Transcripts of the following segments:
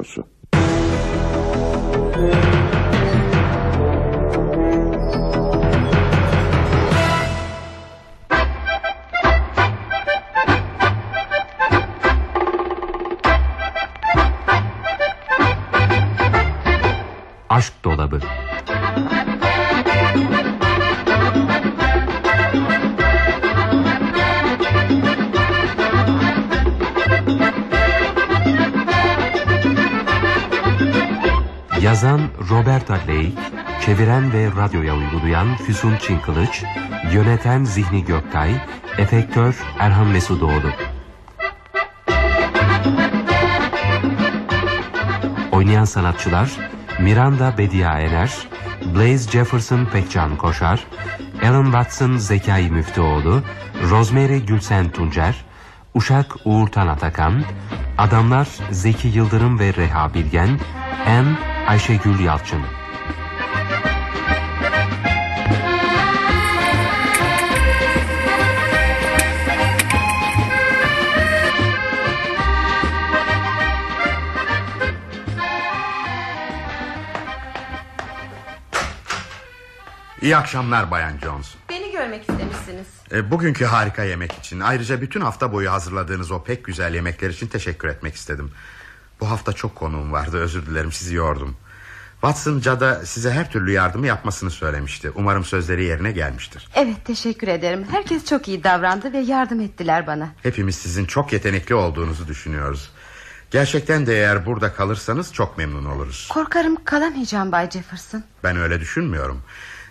Хорошо. Radyoya uygulayan Füsun Çinkılıç, yöneten Zihni Göktay, efektör Erhan Mesudoğlu. Oynayan sanatçılar Miranda Bedia Ener, Blaze Jefferson Pekcan Koşar, Alan Watson Zekai Müftüoğlu, Rosemary Gülsen Tuncer, Uşak Uğurtan Atakan, Adamlar Zeki Yıldırım ve Reha Bilgen, Anne Ayşegül Yalçın. İyi akşamlar Bayan Jones. Beni görmek istemişsiniz. E, bugünkü harika yemek için ayrıca bütün hafta boyu hazırladığınız o pek güzel yemekler için teşekkür etmek istedim. Bu hafta çok konuğum vardı özür dilerim sizi yordum. Watson Cada size her türlü yardımı yapmasını söylemişti. Umarım sözleri yerine gelmiştir. Evet teşekkür ederim. Herkes çok iyi davrandı ve yardım ettiler bana. Hepimiz sizin çok yetenekli olduğunuzu düşünüyoruz. Gerçekten de eğer burada kalırsanız çok memnun oluruz. Korkarım kalamayacağım Bay Jefferson. Ben öyle düşünmüyorum.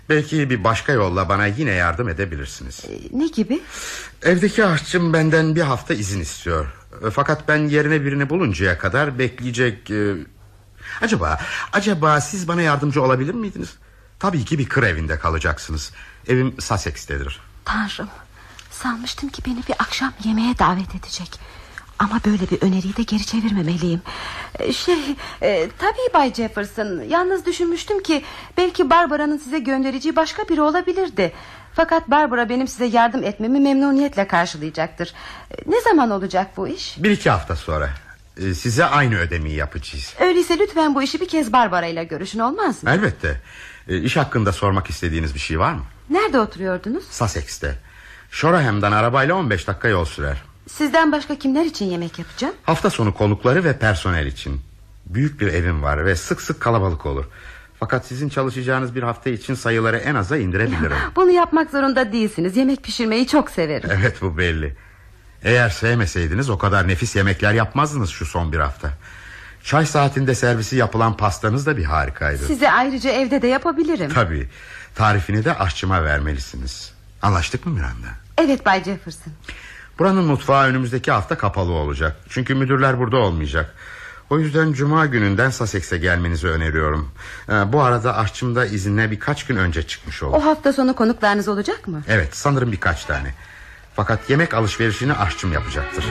Belki bir başka yolla bana yine yardım edebilirsiniz. Ee, ne gibi? Evdeki aşçım benden bir hafta izin istiyor. E, Fakat ben yerine birini buluncaya kadar bekleyecek... e, Acaba, acaba siz bana yardımcı olabilir miydiniz? Tabii ki bir kır evinde kalacaksınız. Evim Sussex'tedir. Tanrım. Sanmıştım ki beni bir akşam yemeğe davet edecek. Ama böyle bir öneriyi de geri çevirmemeliyim. Ee, Şey, e, tabii Bay Jefferson. Yalnız düşünmüştüm ki belki Barbara'nın size göndereceği başka biri olabilirdi. Fakat Barbara benim size yardım etmemi memnuniyetle karşılayacaktır. Ee, Ne zaman olacak bu iş? Bir iki hafta sonra. e, Size aynı ödemeyi yapacağız. Öyleyse lütfen bu işi bir kez Barbara ile görüşün olmaz mı? Elbette. İş hakkında sormak istediğiniz bir şey var mı? Nerede oturuyordunuz? Sussex'te. Shoraham'dan arabayla 15 dakika yol sürer. Sizden başka kimler için yemek yapacağım? Hafta sonu konukları ve personel için. Büyük bir evim var ve sık sık kalabalık olur. Fakat sizin çalışacağınız bir hafta için sayıları en aza indirebilirim. Bunu yapmak zorunda değilsiniz. Yemek pişirmeyi çok severim. evet bu belli. Eğer sevmeseydiniz o kadar nefis yemekler yapmazdınız şu son bir hafta. Çay saatinde servisi yapılan pastanız da bir harikaydı. Size ayrıca evde de yapabilirim. Tabii. Tarifini de aşçıma vermelisiniz. Anlaştık mı Miranda? Evet Bay Jefferson. Buranın mutfağı önümüzdeki hafta kapalı olacak. Çünkü müdürler burada olmayacak. O yüzden cuma gününden Sussex'e gelmenizi öneriyorum. Ee, bu arada aşçım da izinle birkaç gün önce çıkmış oldu. O hafta sonu konuklarınız olacak mı? Evet sanırım birkaç tane. Fakat yemek alışverişini aşçım yapacaktır.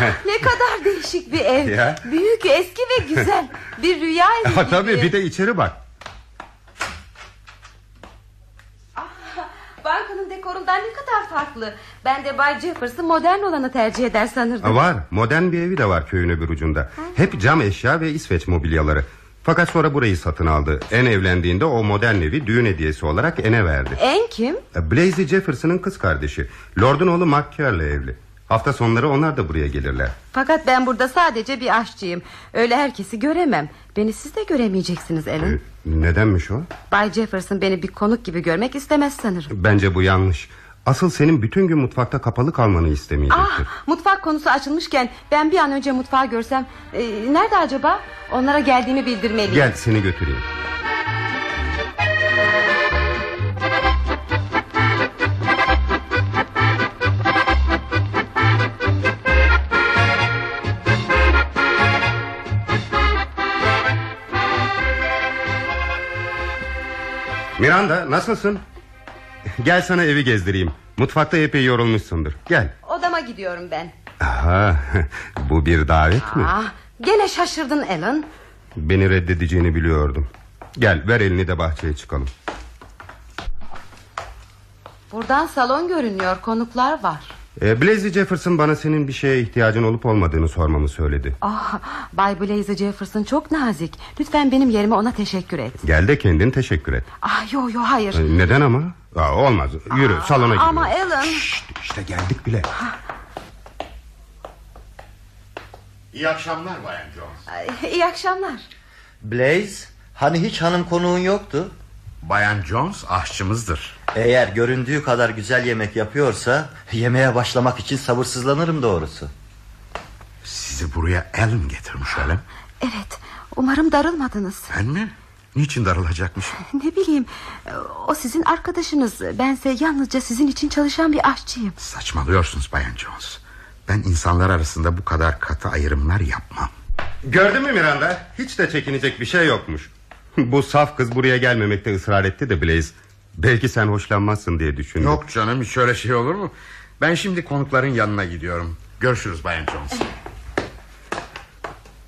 ne kadar değişik bir ev. Ya. Büyük, eski ve güzel. Bir rüya evi gibi. Tabii bir de içeri bak. Bankanın dekorundan ne kadar farklı. Ben de Bay Jefferson modern olanı tercih eder sanırdım. Var modern bir evi de var köyün öbür ucunda Hep cam eşya ve İsveç mobilyaları Fakat sonra burayı satın aldı En evlendiğinde o modern evi düğün hediyesi olarak En'e verdi En kim? Blaze Jefferson'ın kız kardeşi Lord'un oğlu McCare'le evli Hafta sonları onlar da buraya gelirler Fakat ben burada sadece bir aşçıyım. Öyle herkesi göremem. Beni siz de göremeyeceksiniz Alan. Ee, Nedenmiş o? Bay Jefferson beni bir konuk gibi görmek istemez sanırım. Bence bu yanlış Asıl senin bütün gün mutfakta kapalı kalmanı istemeyecektir Ah, mutfak konusu açılmışken ben bir an önce mutfağı görsem e, nerede acaba? Onlara geldiğimi bildirmeliyim. Gel seni götüreyim Miranda nasılsın? Gel sana evi gezdireyim. Mutfakta epey yorulmuşsundur. Gel. Odama gidiyorum ben. Aha, bu bir davet mi? Ah, Gene şaşırdın Alan. Beni reddedeceğini biliyordum. Gel ver elini de bahçeye çıkalım. Buradan salon görünüyor konuklar var. E, Blazy Jefferson bana senin bir şeye ihtiyacın olup olmadığını sormamı söyledi. Ah, Bay Blaze Jefferson çok nazik. Lütfen benim yerime ona teşekkür et. Gel de kendin teşekkür et. Ah yo yo hayır. E, neden ama? Aa, olmaz. Yürü salona gidelim. Ama Alan. İşte geldik bile. İyi akşamlar Bayan Jones. Ay, İyi akşamlar. Blaze, hani hiç hanım konuğun yoktu? Bayan Jones aşçımızdır. Eğer göründüğü kadar güzel yemek yapıyorsa yemeğe başlamak için sabırsızlanırım doğrusu. Sizi buraya Alan getirmiş öyle mi? Evet umarım darılmadınız. Ben mi? Niçin darılacakmış? Ne bileyim o sizin arkadaşınız. Bense yalnızca sizin için çalışan bir aşçıyım. Saçmalıyorsunuz Bayan Jones. Ben insanlar arasında bu kadar katı ayrımlar yapmam. Gördün mü Miranda? Hiç de çekinecek bir şey yokmuş. Bu saf kız buraya gelmemekte ısrar etti de Blaze. Belki sen hoşlanmazsın diye düşündüm. Yok canım hiç öyle şey olur mu? Ben şimdi konukların yanına gidiyorum. Görüşürüz Bayan Jones.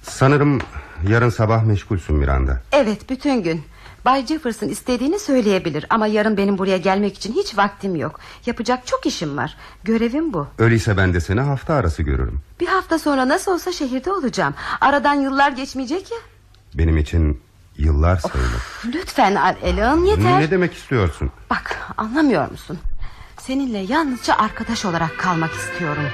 Sanırım yarın sabah meşgulsün Miranda. Evet bütün gün. Bay Jefferson istediğini söyleyebilir ama yarın benim buraya gelmek için hiç vaktim yok. Yapacak çok işim var. Görevim bu. Öyleyse ben de seni hafta arası görürüm. Bir hafta sonra nasıl olsa şehirde olacağım. Aradan yıllar geçmeyecek ya. Benim için yıllar sayılır. Lütfen Alan yeter. Ne demek istiyorsun? Bak anlamıyor musun? Seninle yalnızca arkadaş olarak kalmak istiyorum.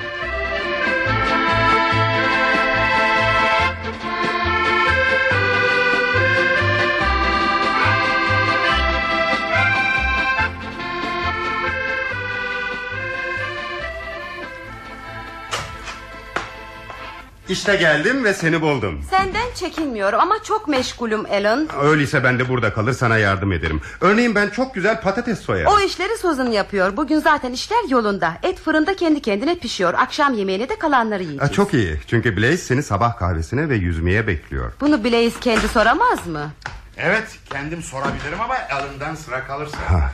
İşte geldim ve seni buldum. Senden çekinmiyorum ama çok meşgulüm Alan. Öyleyse ben de burada kalır sana yardım ederim. Örneğin ben çok güzel patates soyarım. O işleri Susan yapıyor. Bugün zaten işler yolunda. Et fırında kendi kendine pişiyor. Akşam yemeğine de kalanları yiyeceğiz. çok iyi çünkü Blaze seni sabah kahvesine ve yüzmeye bekliyor. Bunu Blaze kendi soramaz mı? Evet kendim sorabilirim ama Alan'dan sıra kalırsa. Ha,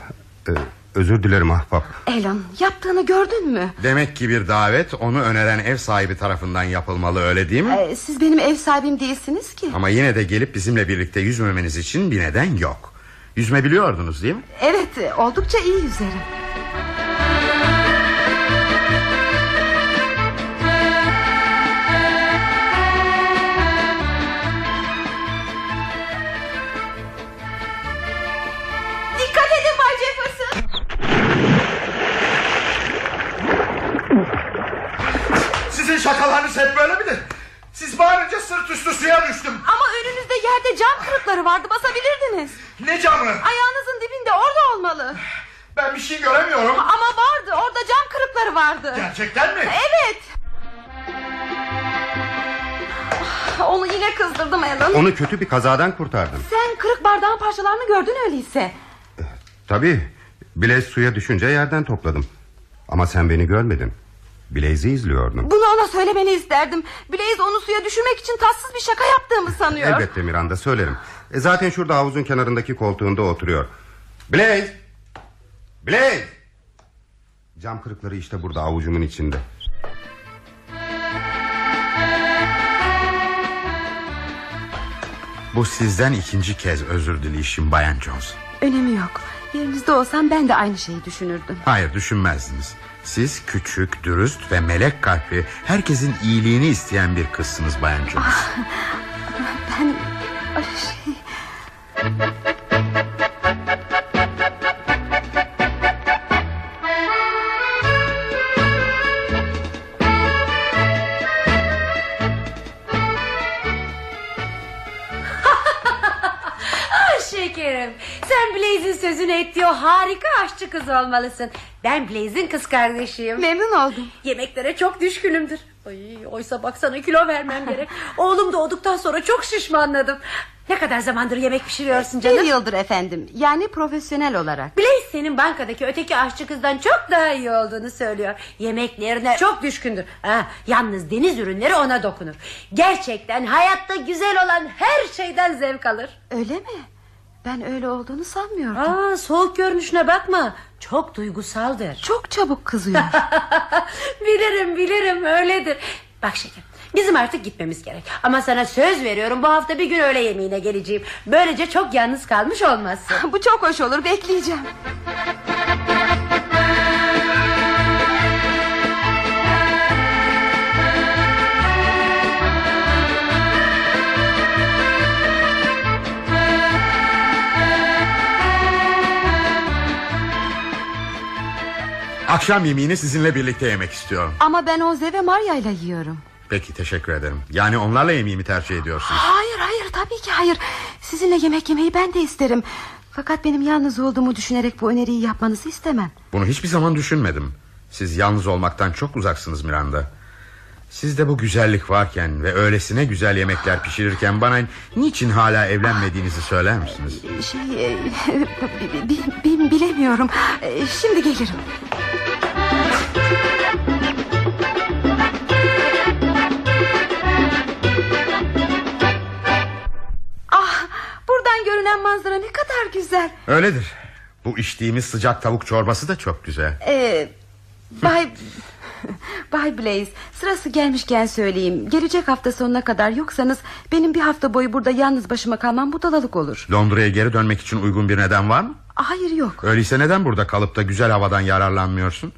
e, özür dilerim ahbap. Alan yaptığını gördün mü? Demek ki bir davet onu öneren ev sahibi tarafından yapılmalı öyle değil mi? Ee, siz benim ev sahibim değilsiniz ki. Ama yine de gelip bizimle birlikte yüzmemeniz için bir neden yok. Yüzme biliyordunuz değil mi? Evet oldukça iyi yüzerim. Sizin şakalarınız hep böyle midir? Siz bağırınca sırt üstü suya düştüm. Ama önünüzde yerde cam kırıkları vardı basabilirdiniz. Ne camı? Ayağınızın dibinde orada olmalı. Ben bir şey göremiyorum. Ama vardı orada cam kırıkları vardı. Gerçekten mi? Evet. Ah, Onu yine kızdırdım Alan. Onu kötü bir kazadan kurtardın. Sen kırık bardağın parçalarını gördün öyleyse. Tabii. Blaze suya düşünce yerden topladım. Ama sen beni görmedin. Blaze'i izliyordun. Bunu ona söylemeni isterdim. Blaze onu suya düşürmek için tatsız bir şaka yaptığımı sanıyor. Elbette Miranda söylerim. E zaten şurada havuzun kenarındaki koltuğunda oturuyor. Blaze! Blaze! Cam kırıkları işte burada avucumun içinde. Bu sizden ikinci kez özür dileyişim Bayan Jones. Önemi yok. Yerinizde olsam ben de aynı şeyi düşünürdüm. Hayır düşünmezdiniz. Siz küçük, dürüst ve melek kalpli... ...herkesin iyiliğini isteyen bir kızsınız Bayan Jones. Ben... Ay, şey... Blaze'in sözünü ettiği o harika aşçı kız olmalısın. Ben Blaze'in kız kardeşiyim. Memnun oldum. Yemeklere çok düşkünümdür. Ay, oysa baksana kilo vermem gerek. Oğlum doğduktan sonra çok şişmanladım. Ne kadar zamandır yemek pişiriyorsun Bir canım? yıldır efendim. Yani profesyonel olarak. Blaze senin bankadaki öteki aşçı kızdan çok daha iyi olduğunu söylüyor. Yemeklerine çok düşkündür. Ha, yalnız deniz ürünleri ona dokunur. Gerçekten hayatta güzel olan her şeyden zevk alır. Öyle mi? Ben öyle olduğunu sanmıyordum. Aa, soğuk görünüşüne bakma. Çok duygusaldır. Çok çabuk kızıyor. bilirim bilirim öyledir. Bak şekerim Bizim artık gitmemiz gerek. Ama sana söz veriyorum bu hafta bir gün öğle yemeğine geleceğim. Böylece çok yalnız kalmış olmazsın. Bu çok hoş olur bekleyeceğim. Akşam yemeğini sizinle birlikte yemek istiyorum. Ama ben Oze ve Maria ile yiyorum. Peki teşekkür ederim. Yani onlarla yemeğimi tercih ediyorsunuz. Hayır hayır tabii ki hayır. Sizinle yemek yemeyi ben de isterim. Fakat benim yalnız olduğumu düşünerek bu öneriyi yapmanızı istemem. Bunu hiçbir zaman düşünmedim. Siz yalnız olmaktan çok uzaksınız Miranda. Sizde bu güzellik varken ve öylesine güzel yemekler pişirirken bana niçin hala evlenmediğinizi söyler misiniz? Şey e, bi- bi- bi- bilemiyorum. E, Şimdi gelirim. Ah, buradan görünen manzara ne kadar güzel. Öyledir. Bu içtiğimiz sıcak tavuk çorbası da çok güzel. Ee, Bay Bay Blaze sırası gelmişken söyleyeyim Gelecek hafta sonuna kadar yoksanız Benim bir hafta boyu burada yalnız başıma kalmam budalalık olur Londra'ya geri dönmek için uygun bir neden var mı? Hayır yok Öyleyse neden burada kalıp da güzel havadan yararlanmıyorsun?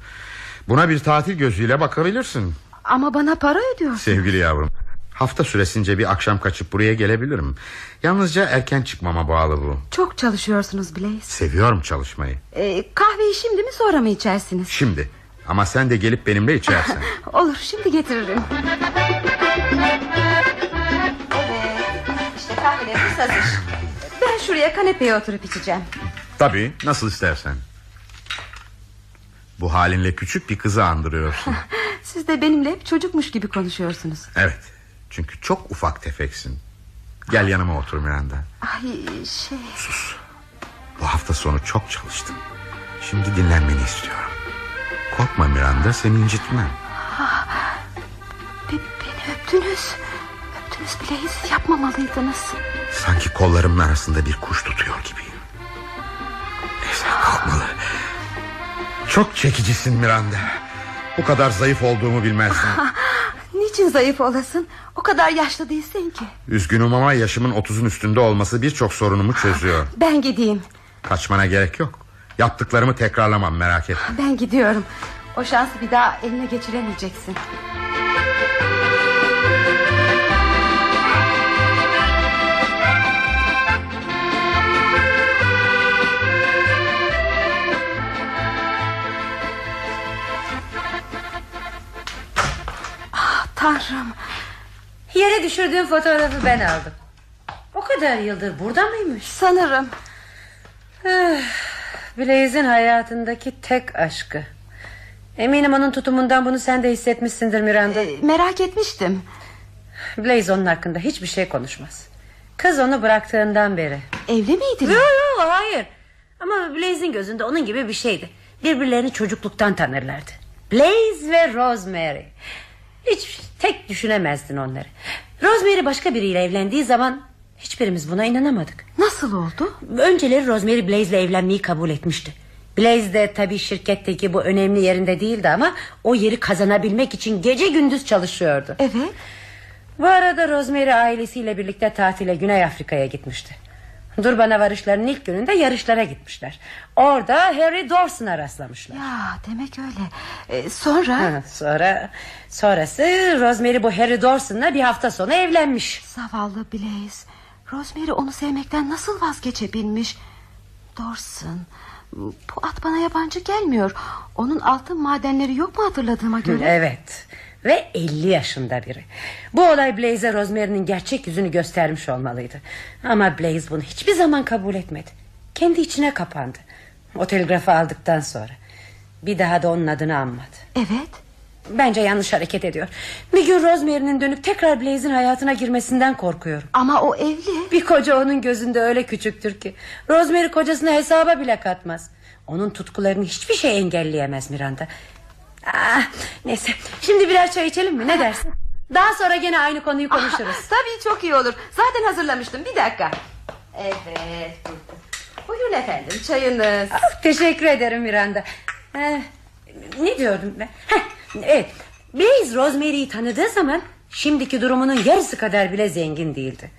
Buna bir tatil gözüyle bakabilirsin. Ama bana para ödüyorsun Sevgili yavrum. Hafta süresince bir akşam kaçıp buraya gelebilirim. Yalnızca erken çıkmama bağlı bu. Çok çalışıyorsunuz Blaze Seviyorum çalışmayı. ee, Kahveyi şimdi mi sonra mı içersiniz Şimdi. Ama sen de gelip benimle içersin. Olur şimdi getiririm Evet işte kahvelerimiz hazır Ben şuraya kanepeye oturup içeceğim Tabii nasıl istersen. Bu halinle küçük bir kızı andırıyorsun. Siz de benimle hep çocukmuş gibi konuşuyorsunuz evet. Çünkü çok ufak tefeksin. Gel yanıma otur Miranda. Ay şey Bu hafta sonu çok çalıştım. Şimdi dinlenmeni istiyorum. Korkma Miranda seni incitmem. Be- beni öptünüz. Öptünüz Blaze yapmamalıydınız. Sanki kollarımın arasında bir kuş tutuyor gibiyim. Neyse kalkmalı. Çok çekicisin Miranda. Bu kadar zayıf olduğumu bilmezdim. Niçin zayıf olasın? O kadar yaşlı değilsin ki. Üzgünüm ama yaşımın otuzun üstünde olması birçok sorunumu çözüyor. Ben gideyim. Kaçmana gerek yok. Yaptıklarımı tekrarlamam merak etme. Ben gidiyorum. O şansı bir daha eline geçiremeyeceksin. Ah, Tanrım Yere düşürdüğün fotoğrafı ben aldım. O kadar yıldır burada mıymış? sanırım Blaze'in hayatındaki tek aşkı. Eminim onun tutumundan bunu sen de hissetmişsindir Miranda. e, merak etmiştim. Blaze onun hakkında hiçbir şey konuşmaz. Kız onu bıraktığından beri. Evli miydiler? Yok yok hayır. Ama Blaze'in gözünde onun gibi bir şeydi. Birbirlerini çocukluktan tanırlardı. Blaze ve Rosemary. Hiç tek düşünemezdin onları. Rosemary başka biriyle evlendiği zaman hiçbirimiz buna inanamadık. Nasıl oldu? Önceleri Rosemary Blaze'le evlenmeyi kabul etmişti. Blaze de tabii şirketteki bu önemli yerinde değildi ama o yeri kazanabilmek için gece gündüz çalışıyordu. Evet. Bu arada Rosemary ailesiyle birlikte tatile Güney Afrika'ya gitmişti. Durban'a varışlarının ilk gününde yarışlara gitmişler. Orada Harry Dawson'a rastlamışlar. Ya demek öyle. E, sonra Ha, sonra sonrası Rosemary bu Harry Dawson'la bir hafta sonra evlenmiş. zavallı Blaze. Rosemary onu sevmekten nasıl vazgeçebilmiş? Dorson. Bu at bana yabancı gelmiyor. Onun altın madenleri yok mu hatırladığıma göre? Evet. Ve 50 yaşında biri. Bu olay Blaze'e Rosemary'nin gerçek yüzünü göstermiş olmalıydı. Ama Blaze bunu hiçbir zaman kabul etmedi. Kendi içine kapandı. O telgrafı aldıktan sonra. Bir daha da onun adını anmadı. Evet. Bence yanlış hareket ediyor. Bir gün Rosemary'nin dönüp tekrar Blaze'in hayatına girmesinden korkuyorum. Ama o evli. Bir koca onun gözünde öyle küçüktür ki. Rosemary kocasını hesaba bile katmaz. Onun tutkularını hiçbir şey engelleyemez Miranda. Ah, neyse şimdi birer çay içelim mi ne dersin? Daha sonra gene aynı konuyu konuşuruz. Tabii çok iyi olur. Zaten hazırlamıştım. Bir dakika. Evet. burada. Buyurun efendim çayınız. Ah, Teşekkür ederim Miranda. Eh, ne diyordum ben? Heh, evet. Blaze Rosemary'yi tanıdığı zaman Şimdiki durumunun yarısı kadar bile zengin değildi.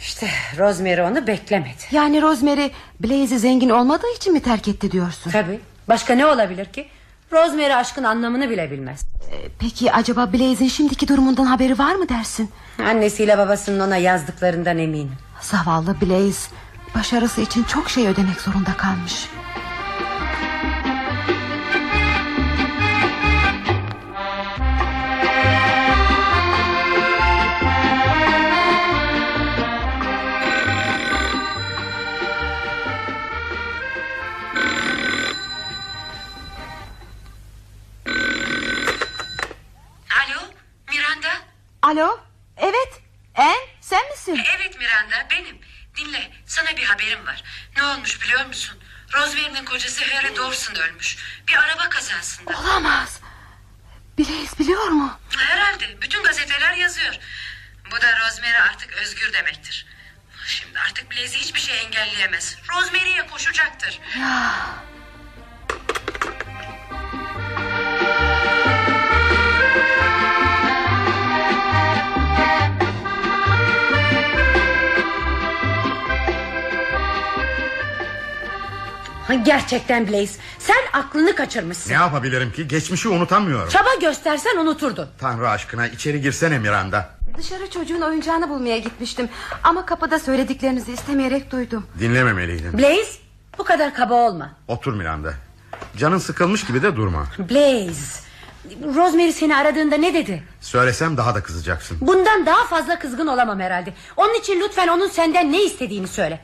İşte Rosemary onu beklemedi. Yani Rosemary Blaze'i zengin olmadığı için mi terk etti diyorsun? Tabii. Başka ne olabilir ki? Rosemary aşkın anlamını bile bilmez. Ee, Peki acaba Blaze'in şimdiki durumundan haberi var mı dersin? Annesiyle babasının ona yazdıklarından eminim. Zavallı Blaze başarısı için çok şey ödemek zorunda kalmış. Alo? Evet. En sen misin? Evet Miranda benim. Dinle sana bir haberim var. Ne olmuş biliyor musun? Rosemary'nin kocası Harry Dawson ölmüş. Bir araba kazasında. Olamaz. Blaze biliyor mu? Herhalde. Bütün gazeteler yazıyor. Bu da Rosemary artık özgür demektir. Şimdi artık Blaze'i hiçbir şey engelleyemez. Rosemary'ye koşacaktır Ha, Gerçekten Blaze sen aklını kaçırmışsın. Ne yapabilirim ki geçmişi unutamıyorum Çaba göstersen unuturdun. Tanrı aşkına içeri girsene Miranda Dışarı çocuğun oyuncağını bulmaya gitmiştim Ama kapıda söylediklerinizi istemeyerek duydum Dinlememeliydim Blaze bu kadar kaba olma. Otur Miranda Canın sıkılmış gibi de durma Blaze Rosemary seni aradığında ne dedi? Söylesem daha da kızacaksın Bundan daha fazla kızgın olamam herhalde. Onun için lütfen onun senden ne istediğini söyle.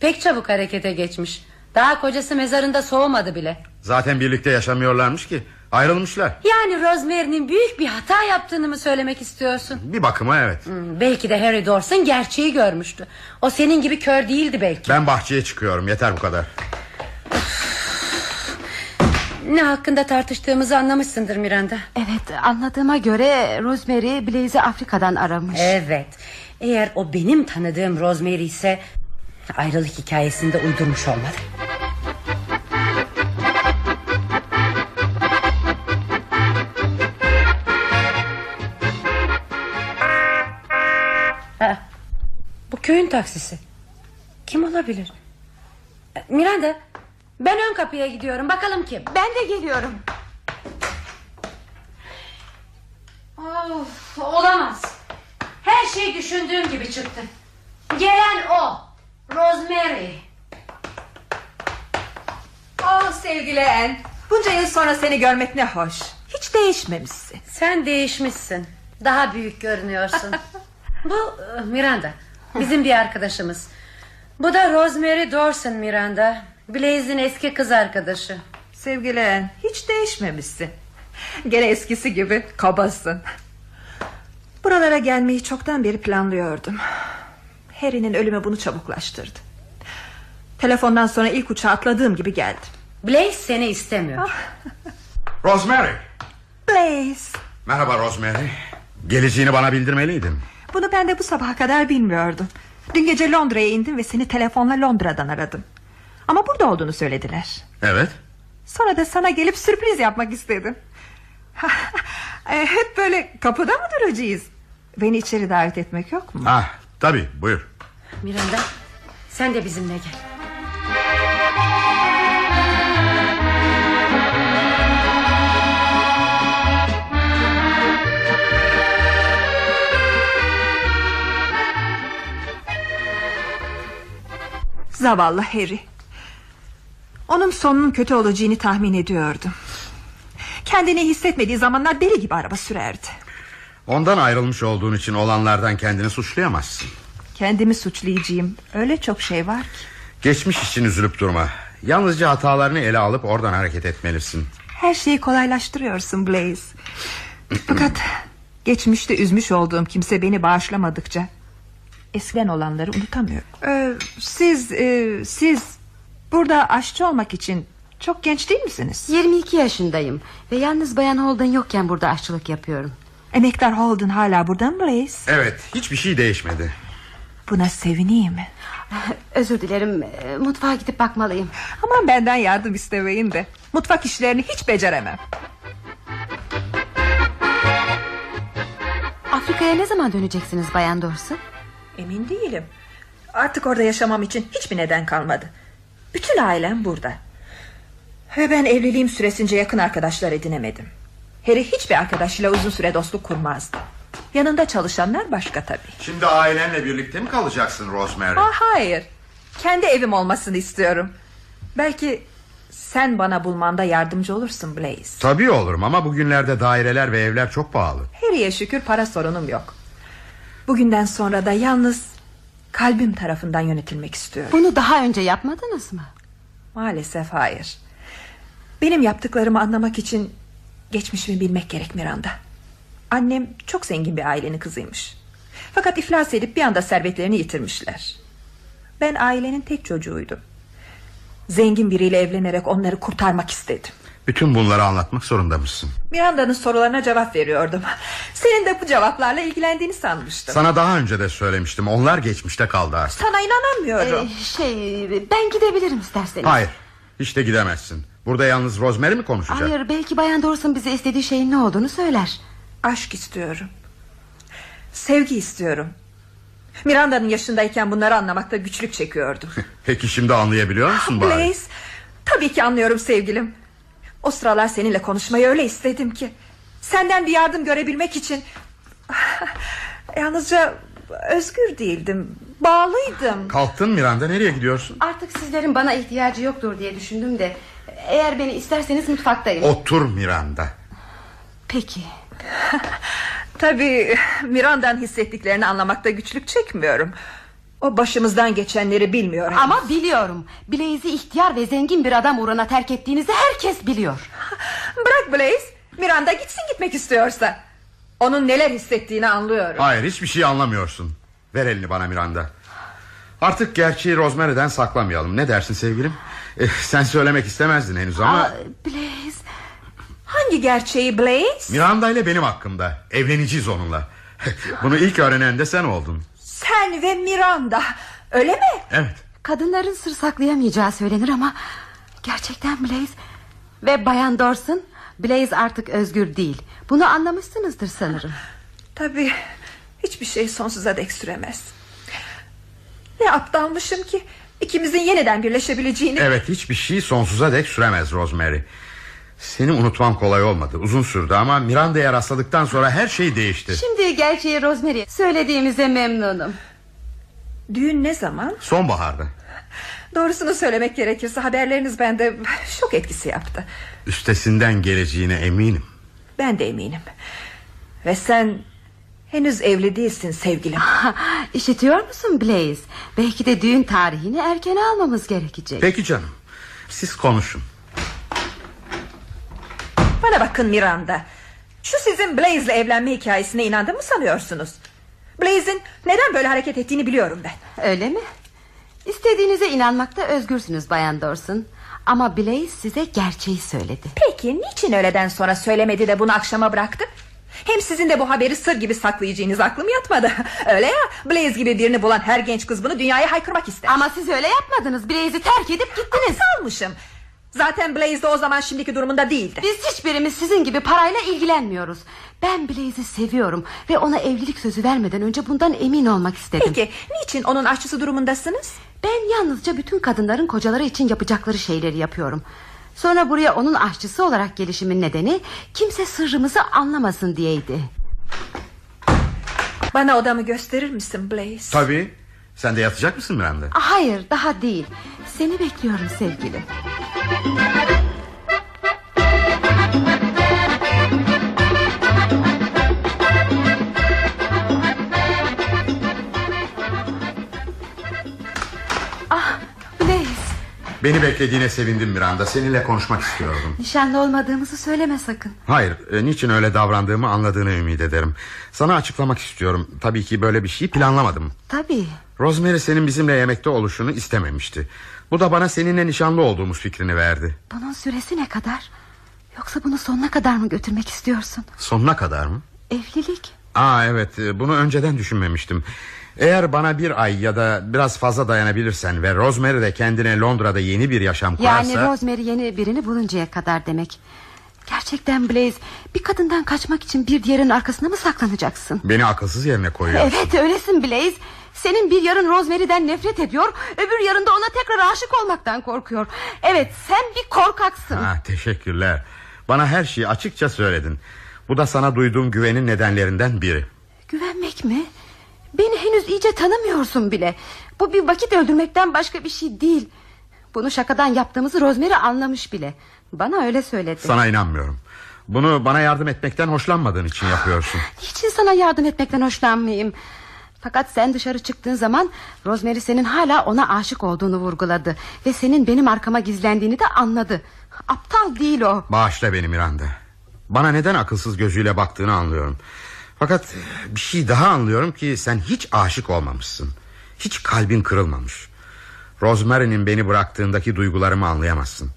Pek çabuk harekete geçmiş. Daha kocası mezarında soğumadı bile. Zaten birlikte yaşamıyorlarmış ki Ayrılmışlar Yani Rosemary'nin büyük bir hata yaptığını mı söylemek istiyorsun? Bir bakıma evet Hmm, Belki de Harry Dawson gerçeği görmüştü. O senin gibi kör değildi belki. Ben bahçeye çıkıyorum yeter bu kadar Ne hakkında tartıştığımızı anlamışsındır Miranda. Evet anladığıma göre Rosemary Blaze'i Afrika'dan aramış Evet. Eğer o benim tanıdığım Rosemary ise ayrılık hikayesinde uydurmuş olmalı. Ha, bu köyün taksisi. Kim olabilir? Miranda, ben ön kapıya gidiyorum. Bakalım kim? Ben de geliyorum Of, olamaz. Her şey düşündüğüm gibi çıktı. Gelen o. Rosemary. Oh sevgili En Bunca yıl sonra seni görmek ne hoş Hiç değişmemişsin Sen değişmişsin. Daha büyük görünüyorsun. Bu e, Miranda. Bizim bir arkadaşımız. Bu da Rosemary Dawson Miranda. Blaze'in eski kız arkadaşı. Sevgili En hiç değişmemişsin Gene eskisi gibi kabasın Buralara gelmeyi çoktan beri planlıyordum Harry'nin ölümü bunu çabuklaştırdı. Telefondan sonra ilk uçağa atladığım gibi geldim Blaze seni istemiyor. Rosemary. Blaze. Merhaba Rosemary. Geleceğini bana bildirmeliydin. Bunu ben de bu sabaha kadar bilmiyordum. Dün gece Londra'ya indim ve seni telefonla Londra'dan aradım. Ama burada olduğunu söylediler. Evet. Sonra da sana gelip sürpriz yapmak istedim. E, Hep böyle kapıda mı duracağız? Beni içeri davet etmek yok mu? Ah tabi buyur Miranda sen de bizimle gel. Zavallı Harry. Onun sonunun kötü olacağını tahmin ediyordum. Kendini hissetmediği zamanlar deli gibi araba sürerdi. Ondan ayrılmış olduğun için olanlardan kendini suçlayamazsın Kendimi suçlayacağım. Öyle çok şey var ki. Geçmiş için üzülüp durma Yalnızca hatalarını ele alıp oradan hareket etmelisin Her şeyi kolaylaştırıyorsun Blaze. Fakat geçmişte üzmüş olduğum kimse beni bağışlamadıkça eskiden olanları unutamıyorum. Ee, siz e, siz burada aşçı olmak için çok genç değil misiniz? 22 yaşındayım Ve yalnız Bayan Holden yokken burada aşçılık yapıyorum Emektar Holden hala burada mı Blaze? Evet hiçbir şey değişmedi Buna sevineyim? Özür dilerim e, mutfağa gidip bakmalıyım Aman benden yardım istemeyin de. Mutfak işlerini hiç beceremem. Afrika'ya ne zaman döneceksiniz Bayan Dorsu? Emin değilim. Artık orada yaşamam için hiçbir neden kalmadı. Bütün ailem burada. Ve ben evliliğim süresince yakın arkadaşlar edinemedim. Harry hiçbir arkadaşıyla uzun süre dostluk kurmazdı. Yanında çalışanlar başka tabii. Şimdi ailenle birlikte mi kalacaksın Rosemary? Ah hayır. Kendi evim olmasını istiyorum. Belki sen bana bulmanda yardımcı olursun Blaze. Tabii olurum ama bugünlerde daireler ve evler çok pahalı. Harry'e şükür para sorunum yok. Bugünden sonra da yalnız kalbim tarafından yönetilmek istiyorum. Bunu daha önce yapmadınız mı? Maalesef hayır. Benim yaptıklarımı anlamak için geçmişimi bilmek gerek Miranda. Annem çok zengin bir ailenin kızıymış. Fakat iflas edip bir anda servetlerini yitirmişler. Ben ailenin tek çocuğuydum. Zengin biriyle evlenerek onları kurtarmak istedim. Bütün bunları anlatmak zorunda mısın? Miranda'nın sorularına cevap veriyordum. Senin de bu cevaplarla ilgilendiğini sanmıştım. Sana daha önce de söylemiştim. Onlar geçmişte kaldı artık. Sana inanamıyorum. Ee, şey ben gidebilirim isterseniz. Hayır. Hiç de gidemezsin. Burada yalnız Rosemary mi konuşacak? Hayır belki Bayan Dorsun bize istediği şeyin ne olduğunu söyler. Aşk istiyorum. Sevgi istiyorum. Miranda'nın yaşındayken bunları anlamakta güçlük çekiyordum. Peki şimdi anlayabiliyor musun bari? Blaze, tabii ki anlıyorum sevgilim. O sıralar seninle konuşmayı öyle istedim ki. Senden bir yardım görebilmek için... Yalnızca özgür değildim. Bağlıydım. Kalktın Miranda nereye gidiyorsun? Artık sizlerin bana ihtiyacı yoktur diye düşündüm de... Eğer beni isterseniz mutfaktayım. Otur Miranda. Peki. Tabii Miranda'nın hissettiklerini anlamakta güçlük çekmiyorum. O başımızdan geçenleri bilmiyor. Ama biliyorum. Blaze'i ihtiyar ve zengin bir adam uğruna terk ettiğinizi herkes biliyor. Bırak Blaze. Miranda gitsin gitmek istiyorsa. Onun neler hissettiğini anlıyorum. Hayır hiçbir şey anlamıyorsun. Ver elini bana Miranda. Artık gerçeği Rosemary'den saklamayalım. Ne dersin sevgilim? Eh, sen söylemek istemezdin henüz ama... Aa, Blaze... Hangi gerçeği Blaze? Miranda ile benim hakkımda. Evleneceğiz onunla. Bunu ilk öğrenen de sen oldun. Sen ve Miranda. Öyle mi? Evet. Kadınların sır saklayamayacağı söylenir ama... Gerçekten Blaze... Ve Bayan Dorson... Blaze artık özgür değil. Bunu anlamışsınızdır sanırım. Tabii hiçbir şey sonsuza dek süremez. Ne aptalmışım ki ikimizin yeniden birleşebileceğini... Evet hiçbir şey sonsuza dek süremez Rosemary. Seni unutmam kolay olmadı. Uzun sürdü ama Miranda'ya rastladıktan sonra her şey değişti. Şimdi gerçeği Rosemary söylediğimize memnunum. Düğün ne zaman? Sonbaharda. Doğrusunu söylemek gerekirse haberleriniz bende şok etkisi yaptı. Üstesinden geleceğine eminim. Ben de eminim. Ve sen henüz evli değilsin sevgilim. İşitiyor musun Blaze? Belki de düğün tarihini erken almamız gerekecek. Peki canım. Siz konuşun. Bana bakın Miranda. Şu sizin Blaze'le evlenme hikayesine inandın mı sanıyorsunuz? Blaze'in neden böyle hareket ettiğini biliyorum ben. Öyle mi? İstediğinize inanmakta özgürsünüz Bayan Dorson. Ama Blaze size gerçeği söyledi. Peki niçin öğleden sonra söylemedi de bunu akşama bıraktı? Hem sizin de bu haberi sır gibi saklayacağınız aklım yatmadı. Öyle ya Blaze gibi birini bulan her genç kız bunu dünyaya haykırmak ister. Ama siz öyle yapmadınız. Blaze'i terk edip gittiniz. Salmışım. Zaten Blaze de o zaman şimdiki durumunda değildi. Biz hiçbirimiz sizin gibi parayla ilgilenmiyoruz. Ben Blaze'i seviyorum ve ona evlilik sözü vermeden önce bundan emin olmak istedim. Peki niçin onun aşçısı durumundasınız? Ben yalnızca bütün kadınların kocaları için yapacakları şeyleri yapıyorum. Sonra buraya onun aşçısı olarak gelişimin nedeni kimse sırrımızı anlamasın diyeydi. Bana odamı gösterir misin Blaze? Tabii. Sen de yatacak mısın Miranda? Hayır daha değil. Seni bekliyorum sevgilim. Beni beklediğine sevindim Miranda. Seninle konuşmak istiyordum. Nişanlı olmadığımızı söyleme sakın. Hayır, e, niçin öyle davrandığımı anladığını ümit ederim. Sana açıklamak istiyorum. Tabii ki böyle bir şey planlamadım. Tabii. Rosemary senin bizimle yemekte oluşunu istememişti. Bu da bana seninle nişanlı olduğumuz fikrini verdi. Bunun süresi ne kadar? Yoksa bunu sonuna kadar mı götürmek istiyorsun? Sonuna kadar mı? Evlilik. Aa evet, e, bunu önceden düşünmemiştim. Eğer bana bir ay ya da biraz fazla dayanabilirsen ve Rosemary de kendine Londra'da yeni bir yaşam kurarsa... Yani Rosemary yeni birini buluncaya kadar demek. Gerçekten Blaze bir kadından kaçmak için bir diğerinin arkasına mı saklanacaksın? Beni akılsız yerine koyuyorsun. Evet öylesin Blaze. Senin bir yarın Rosemary'den nefret ediyor, öbür yarın da ona tekrar aşık olmaktan korkuyor. Evet, sen bir korkaksın. Ha, teşekkürler. Bana her şeyi açıkça söyledin. Bu da sana duyduğum güvenin nedenlerinden biri. Güvenmek mi? Beni henüz iyice tanımıyorsun bile. Bu bir vakit öldürmekten başka bir şey değil. Bunu şakadan yaptığımızı Rosemary anlamış bile. Bana öyle söyledi. Sana inanmıyorum. Bunu bana yardım etmekten hoşlanmadığın için yapıyorsun. Niçin sana yardım etmekten hoşlanmayayım? Fakat sen dışarı çıktığın zaman Rosemary senin hala ona aşık olduğunu vurguladı. Ve senin benim arkama gizlendiğini de anladı. Aptal değil o. Bağışla beni Miranda. Bana neden akılsız gözüyle baktığını anlıyorum. Fakat bir şey daha anlıyorum ki sen hiç aşık olmamışsın. Hiç kalbin kırılmamış. Rosemary'nin beni bıraktığındaki duygularımı anlayamazsın.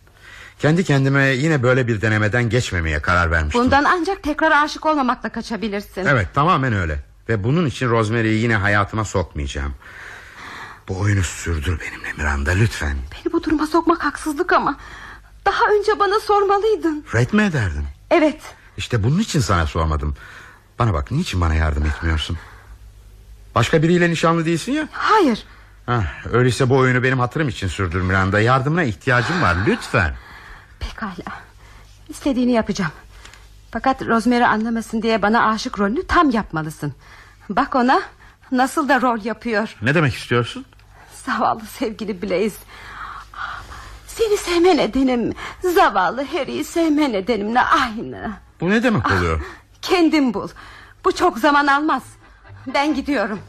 Kendi kendime yine böyle bir denemeden geçmemeye karar vermiştim. Bundan ancak tekrar aşık olmamakla kaçabilirsin. Evet tamamen öyle. Ve bunun için Rosemary'yi yine hayatıma sokmayacağım. Bu oyunu sürdür benimle Miranda lütfen. Beni bu duruma sokmak haksızlık ama... Daha önce bana sormalıydın. Red mi ederdin? Evet. İşte bunun için sana sormadım. Bana bak niçin bana yardım etmiyorsun? Başka biriyle nişanlı değilsin ya. Hayır. Hah, öyleyse bu oyunu benim hatırım için sürdür Miranda. Yardımına ihtiyacım var lütfen. Pekala. İstediğini yapacağım. Fakat Rosemary anlamasın diye bana aşık rolünü tam yapmalısın. Bak ona nasıl da rol yapıyor. Ne demek istiyorsun? Zavallı sevgili Blaze. Seni sevme nedenim zavallı Harry'i sevme nedenimle aynı. Bu ne demek oluyor? Kendin bul. Bu çok zaman almaz. Ben gidiyorum.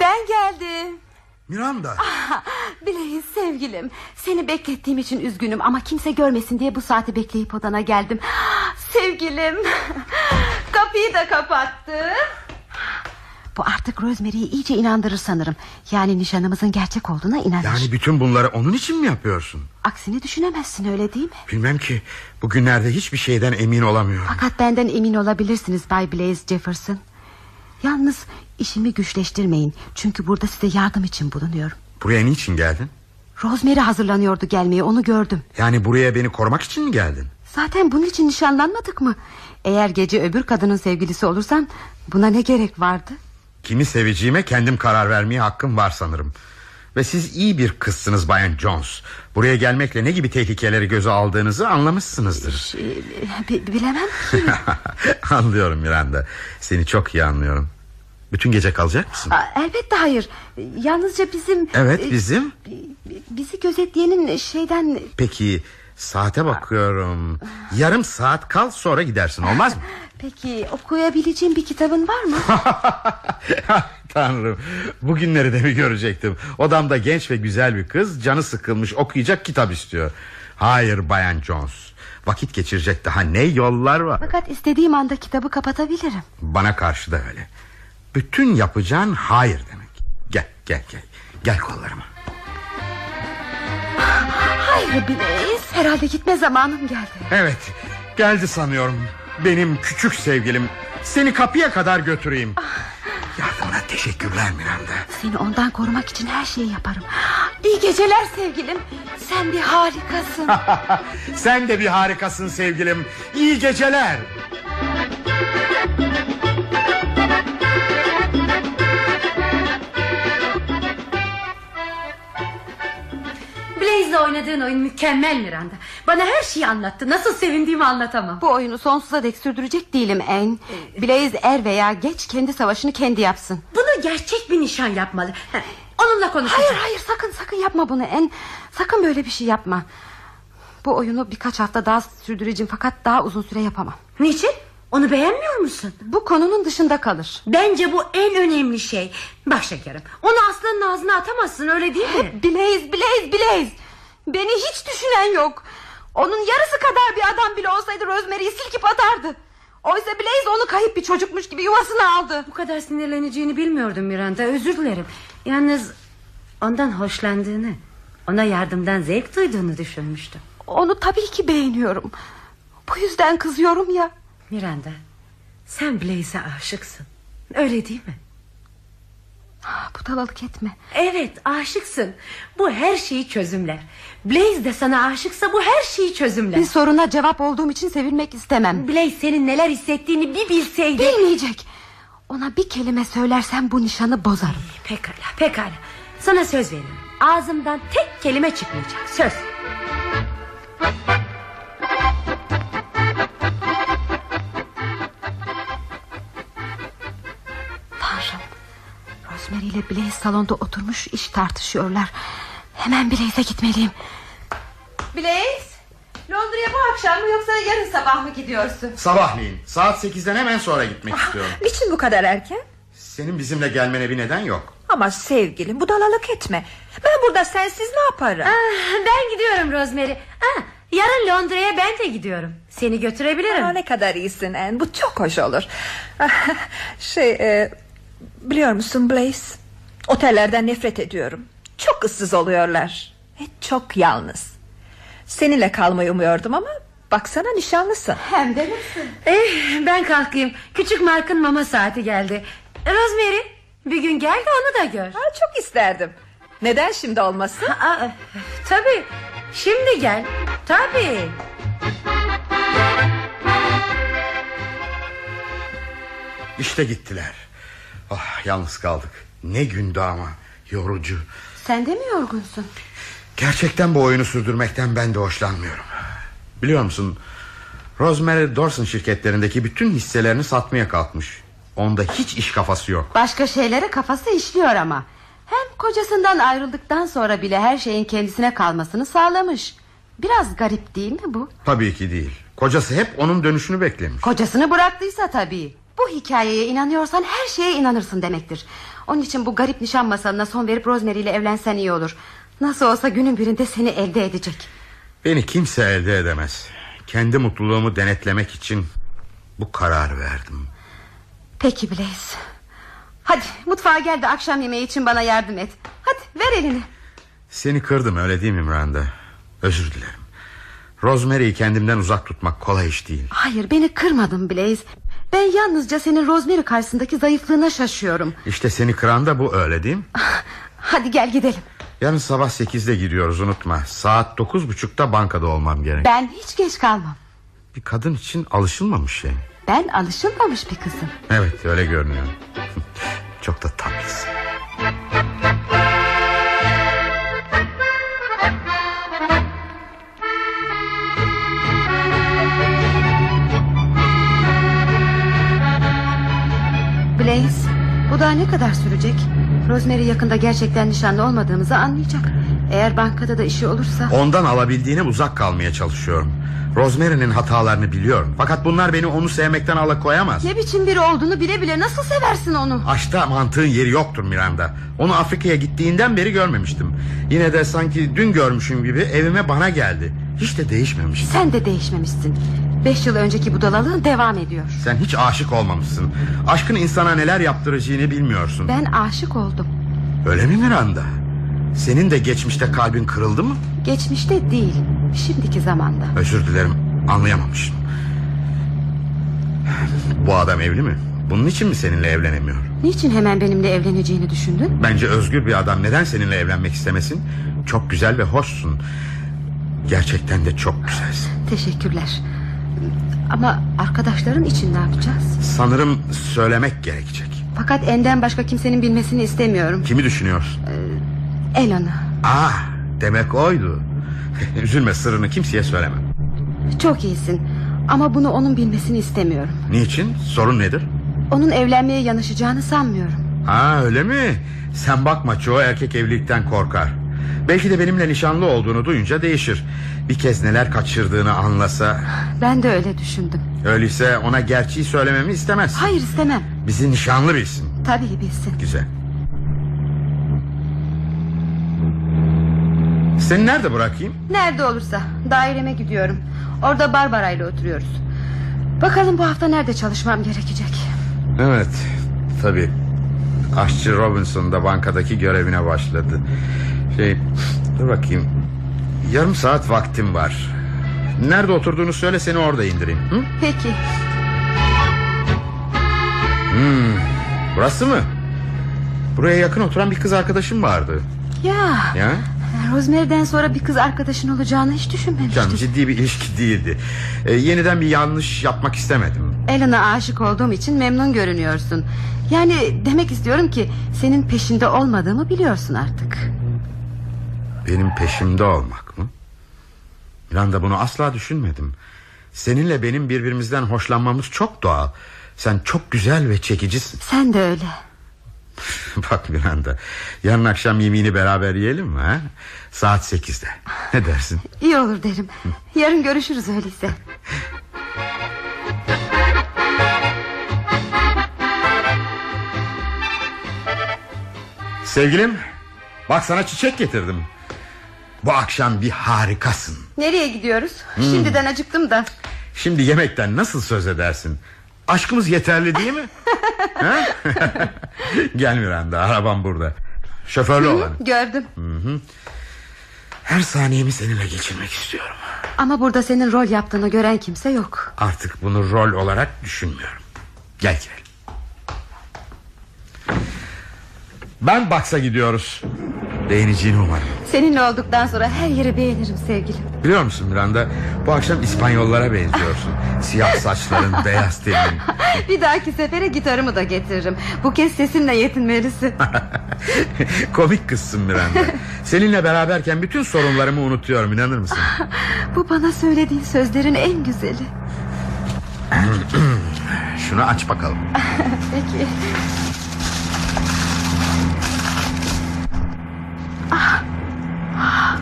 Ben geldim. Miranda. Blaze sevgilim Seni beklettiğim için üzgünüm Ama kimse görmesin diye bu saati bekleyip odana geldim Sevgilim Kapıyı da kapattı Bu artık Rosemary'yi iyice inandırır sanırım Yani nişanımızın gerçek olduğuna inanır Yani bütün bunları onun için mi yapıyorsun? Aksini düşünemezsin öyle değil mi? Bilmem ki bugünlerde hiçbir şeyden emin olamıyorum. Fakat benden emin olabilirsiniz Bay Blaze Jefferson Yalnız işimi güçleştirmeyin Çünkü burada size yardım için bulunuyorum Buraya niçin geldin? Rosemary hazırlanıyordu gelmeye onu gördüm Yani buraya beni korumak için mi geldin? Zaten bunun için nişanlanmadık mı? Eğer gece öbür kadının sevgilisi olursan buna ne gerek vardı? Kimi seveceğime kendim karar vermeye hakkım var sanırım. Ve siz iyi bir kızsınız Bayan Jones. Buraya gelmekle ne gibi tehlikeleri göze aldığınızı anlamışsınızdır. Şey, bi- bilemem ki. anlıyorum Miranda. Seni çok iyi anlıyorum. Bütün gece kalacak mısın? Aa, elbette hayır. Yalnızca bizim... Evet e, bizim. Bizi gözetleyenin şeyden... Peki saate bakıyorum. Yarım saat kal sonra gidersin olmaz mı? Peki okuyabileceğim bir kitabın var mı? Tanrım bugünleri de mi görecektim? Odamda genç ve güzel bir kız Canı sıkılmış okuyacak kitap istiyor. Hayır Bayan Jones. Vakit geçirecek daha ne yollar var? Fakat istediğim anda kitabı kapatabilirim. Bana karşı da öyle. Bütün yapacağın hayır demek. Gel gel gel. Gel kollarıma. Hayır Blaze herhalde gitme zamanım geldi. Evet geldi sanıyorum Benim küçük sevgilim Seni kapıya kadar götüreyim Yardımına teşekkürler Miranda Seni ondan korumak için her şeyi yaparım. İyi geceler sevgilim. Sen bir harikasın. Sen de bir harikasın sevgilim İyi geceler Blaze'le oynadığın oyun mükemmel Miranda. Bana her şeyi anlattı. Nasıl sevindiğimi anlatamam. Bu oyunu sonsuza dek sürdürecek değilim en. Blaze er veya geç kendi savaşını kendi yapsın. Bunu gerçek bir nişan yapmalı. Onunla konuşacağım. Hayır hayır sakın sakın yapma bunu en. Sakın böyle bir şey yapma. Bu oyunu birkaç hafta daha sürdüreceğim fakat daha uzun süre yapamam. Niçin? Onu beğenmiyor musun? Bu konunun dışında kalır. Bence bu en önemli şey. Bak şekerim onu aslanın ağzına atamazsın öyle değil mi? Blaze Blaze Blaze. Beni hiç düşünen yok. Onun yarısı kadar bir adam bile olsaydı Rosemary'yi silkip atardı. Oysa Blaze onu kayıp bir çocukmuş gibi yuvasına aldı. Bu kadar sinirleneceğini bilmiyordum Miranda özür dilerim. Yalnız ondan hoşlandığını ona yardımdan zevk duyduğunu düşünmüştüm. Onu tabii ki beğeniyorum. Bu yüzden kızıyorum ya. Miranda Sen Blaze'e aşıksın. Öyle değil mi? Ah, Budalalık etme. Evet aşıksın. Bu her şeyi çözümler. Blaze de sana aşıksa bu her şeyi çözümler. Bir soruna cevap olduğum için sevilmek istemem. Blaze senin neler hissettiğini bir bilseydi. Bilmeyecek. Ona bir kelime söylersem bu nişanı bozarım. Pekala pekala. Sana söz veriyorum. Ağzımdan tek kelime çıkmayacak. Söz. Rosemary ile Blaze salonda oturmuş iş tartışıyorlar. Hemen Blaze'e gitmeliyim. Blaze, Londra'ya bu akşam mı yoksa yarın sabah mı gidiyorsun? Sabahleyin saat 8'den hemen sonra gitmek istiyorum. Niçin bu kadar erken? Senin bizimle gelmene bir neden yok. Ama sevgilim budalalık etme. Ben burada sensiz ne yaparım? Ah, ben gidiyorum Rosemary. Ah, yarın Londra'ya ben de gidiyorum. Seni götürebilirim. Aa, ne kadar iyisin Anne. Bu çok hoş olur. Ah, şey e, biliyor musun Blaze? Otellerden nefret ediyorum. Çok ıssız oluyorlar. Ve çok yalnız. Seninle kalmayı umuyordum ama baksana nişanlısın. Hem de nasıl? Eh, ben kalkayım. Küçük Mark'ın mama saati geldi. Rosemary bir gün gel de onu da gör. Aa, çok isterdim. Neden şimdi olmasın? Aa, tabii. Şimdi gel. Tabii. İşte gittiler. Ah, yalnız kaldık. Ne gündü ama. Yorucu. Sen de mi yorgunsun? Gerçekten bu oyunu sürdürmekten ben de hoşlanmıyorum. Biliyor musun? Rosemary Dawson şirketlerindeki bütün hisselerini satmaya kalkmış. Onda hiç iş kafası yok. Başka şeylere kafası işliyor ama. Hem kocasından ayrıldıktan sonra bile her şeyin kendisine kalmasını sağlamış. Biraz garip değil mi bu? Tabii ki değil. Kocası hep onun dönüşünü beklemiş. Kocasını bıraktıysa tabii. Bu hikayeye inanıyorsan her şeye inanırsın demektir. Onun için bu garip nişan masalına son verip Rosemary ile evlensen iyi olur. Nasıl olsa günün birinde seni elde edecek. Beni kimse elde edemez. Kendi mutluluğumu denetlemek için bu karar verdim. Peki Blaze. Hadi mutfağa gel de akşam yemeği için bana yardım et. Hadi ver elini. Seni kırdım öyle değil mi Miranda? Özür dilerim. Rosemary'yi kendimden uzak tutmak kolay iş değil. Hayır beni kırmadın Blaze. Ben yalnızca senin Rosemary karşısındaki zayıflığına şaşıyorum. İşte seni kıran da bu öyle değil mi? Hadi gel gidelim. Yarın sabah sekizde gidiyoruz unutma. Saat dokuz buçukta bankada olmam gerek. Ben hiç geç kalmam. Bir kadın için alışılmamış şey. Ben alışılmamış bir kızım. Evet öyle görünüyor. Çok da tatlısın. Blaze bu daha ne kadar sürecek? Rosemary yakında gerçekten nişanlı olmadığımızı anlayacak. Eğer bankada da işi olursa... Ondan alabildiğine uzak kalmaya çalışıyorum. Rosemary'nin hatalarını biliyorum. Fakat bunlar beni onu sevmekten alıkoyamaz. Ne biçim biri olduğunu bile bile nasıl seversin onu? Aşkta mantığın yeri yoktur Miranda. Onu Afrika'ya gittiğinden beri görmemiştim. Yine de sanki dün görmüşüm gibi evime bana geldi. Hiç de değişmemiş. Sen de değişmemişsin. Beş yıl önceki budalalığın devam ediyor. Sen hiç aşık olmamışsın. Aşkın insana neler yaptıracağını bilmiyorsun. Ben aşık oldum. Öyle mi Miranda? Senin de geçmişte kalbin kırıldı mı? Geçmişte değil, şimdiki zamanda. Özür dilerim anlayamamışım. Bu adam evli mi? Bunun için mi seninle evlenemiyor? Niçin hemen benimle evleneceğini düşündün? Bence özgür bir adam neden seninle evlenmek istemesin? Çok güzel ve hoşsun. Gerçekten de çok güzelsin. Teşekkürler. Ama arkadaşların için ne yapacağız? Sanırım söylemek gerekecek. Fakat Enden başka kimsenin bilmesini istemiyorum. Kimi düşünüyorsun? Elon'u. Ah demek oydu. Üzülme sırrını kimseye söylemem. Çok iyisin. Ama bunu onun bilmesini istemiyorum. Niçin? Sorun nedir? Onun evlenmeye yanaşacağını sanmıyorum. Ha öyle mi? Sen bakma çoğu erkek evlilikten korkar. Belki de benimle nişanlı olduğunu duyunca değişir. Bir kez neler kaçırdığını anlasa... Ben de öyle düşündüm. Öyleyse ona gerçeği söylememi istemez. Hayır istemem. Bizi nişanlı bilsin. Tabii bilsin. Güzel. Seni nerede bırakayım? Nerede olursa. Daireme gidiyorum. Orada Barbara ile oturuyoruz. Bakalım bu hafta nerede çalışmam gerekecek. Evet tabi Aşçı Robinson da bankadaki görevine başladı Şey dur bakayım Yarım saat vaktim var Nerede oturduğunu söyle seni orada indireyim hı? Peki. Burası mı? Buraya yakın oturan bir kız arkadaşım vardı. Ya Ya? Rosemary'den sonra bir kız arkadaşın olacağını hiç düşünmemiştim. Canım ciddi bir ilişki değildi. Ee, yeniden bir yanlış yapmak istemedim. Alan'a aşık olduğum için memnun görünüyorsun. Yani demek istiyorum ki senin peşinde olmadığımı biliyorsun artık. Benim peşimde olmak mı? Miranda bunu asla düşünmedim. Seninle benim birbirimizden hoşlanmamız çok doğal. Sen çok güzel ve çekicisin. Sen de öyle. Bak Miranda yarın akşam yemeğini beraber yiyelim mi? Ha? Saat sekizde. Ne dersin? İyi olur derim. Yarın görüşürüz öyleyse. Sevgilim bak sana çiçek getirdim. Bu akşam bir harikasın. Nereye gidiyoruz? Şimdiden acıktım da. Şimdi yemekten nasıl söz edersin? Aşkımız yeterli değil mi? Gel Miranda arabam burada. Şoförlü olan. Gördüm. Her saniyemi seninle geçirmek istiyorum. Ama burada senin rol yaptığını gören kimse yok. Artık bunu rol olarak düşünmüyorum. Gel girelim. Ben Baksa gidiyoruz. Beğeneceğini umarım. Seninle olduktan sonra her yeri beğenirim sevgilim. Biliyor musun Miranda bu akşam İspanyollara benziyorsun. Siyah saçların, beyaz tenin. Bir dahaki sefere gitarımı da getiririm. Bu kez sesimle yetinmelisin. Komik kızsın Miranda. Seninle beraberken bütün sorunlarımı unutuyorum inanır mısın? Bu bana söylediğin sözlerin en güzeli. Şunu aç bakalım. Peki. Ah, ah,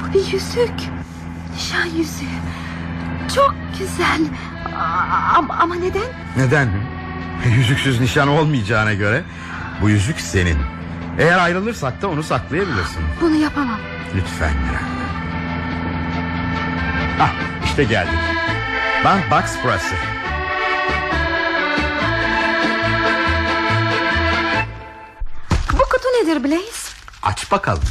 bu bir yüzük. Nişan yüzüğü. Çok güzel. Aa, Ama, ama neden? Neden mi? Yüzüksüz nişan olmayacağına göre bu yüzük senin. Eğer ayrılırsak da onu saklayabilirsin. Bunu yapamam. Lütfen Miranda. Ah işte geldik. Ben Box burası. Bu kutu nedir Blaze? Aç bakalım.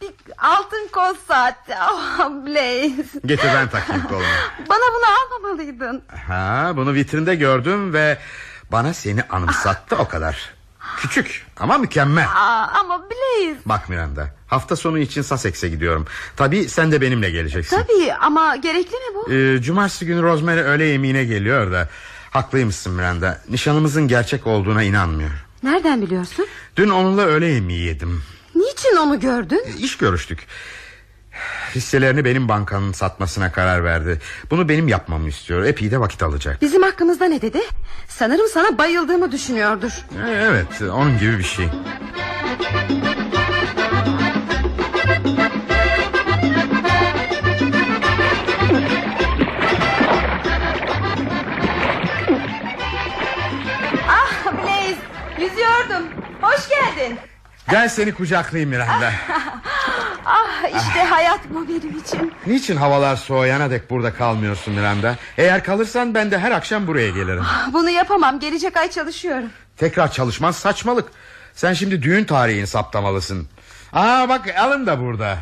Bir altın kol saati. Oh, Blaze. Getir ben takayım koluna. Bana bunu almamalıydın. Ha, bunu vitrinde gördüm ve bana seni anımsattı o kadar. Küçük ama mükemmel. Aa, ama Blaze. Bak Miranda hafta sonu için Sussex'e gidiyorum. Tabii sen de benimle geleceksin. Tabii ama gerekli mi bu? Ee, cumartesi günü Rosemary öğle yemeğine geliyor da. Haklıymışsın Miranda. Nişanımızın gerçek olduğuna inanmıyor. Nereden biliyorsun? Dün onunla öğle yemeği yedim. Niçin onu gördün? İş görüştük. Hisselerini benim bankanın satmasına karar verdi. Bunu benim yapmamı istiyor. Epey de vakit alacak. Bizim hakkımızda ne dedi? Sanırım sana bayıldığımı düşünüyordur. Ee, Evet onun gibi bir şey. Gel seni kucaklayayım Miranda. Ah işte hayat bu benim için. Niçin havalar soğuyana dek burada kalmıyorsun Miranda? Eğer kalırsan ben de her akşam buraya gelirim. Bunu yapamam gelecek ay çalışıyorum. Tekrar çalışman saçmalık. Sen şimdi düğün tarihini saptamalısın. Aa bak Alan da burada.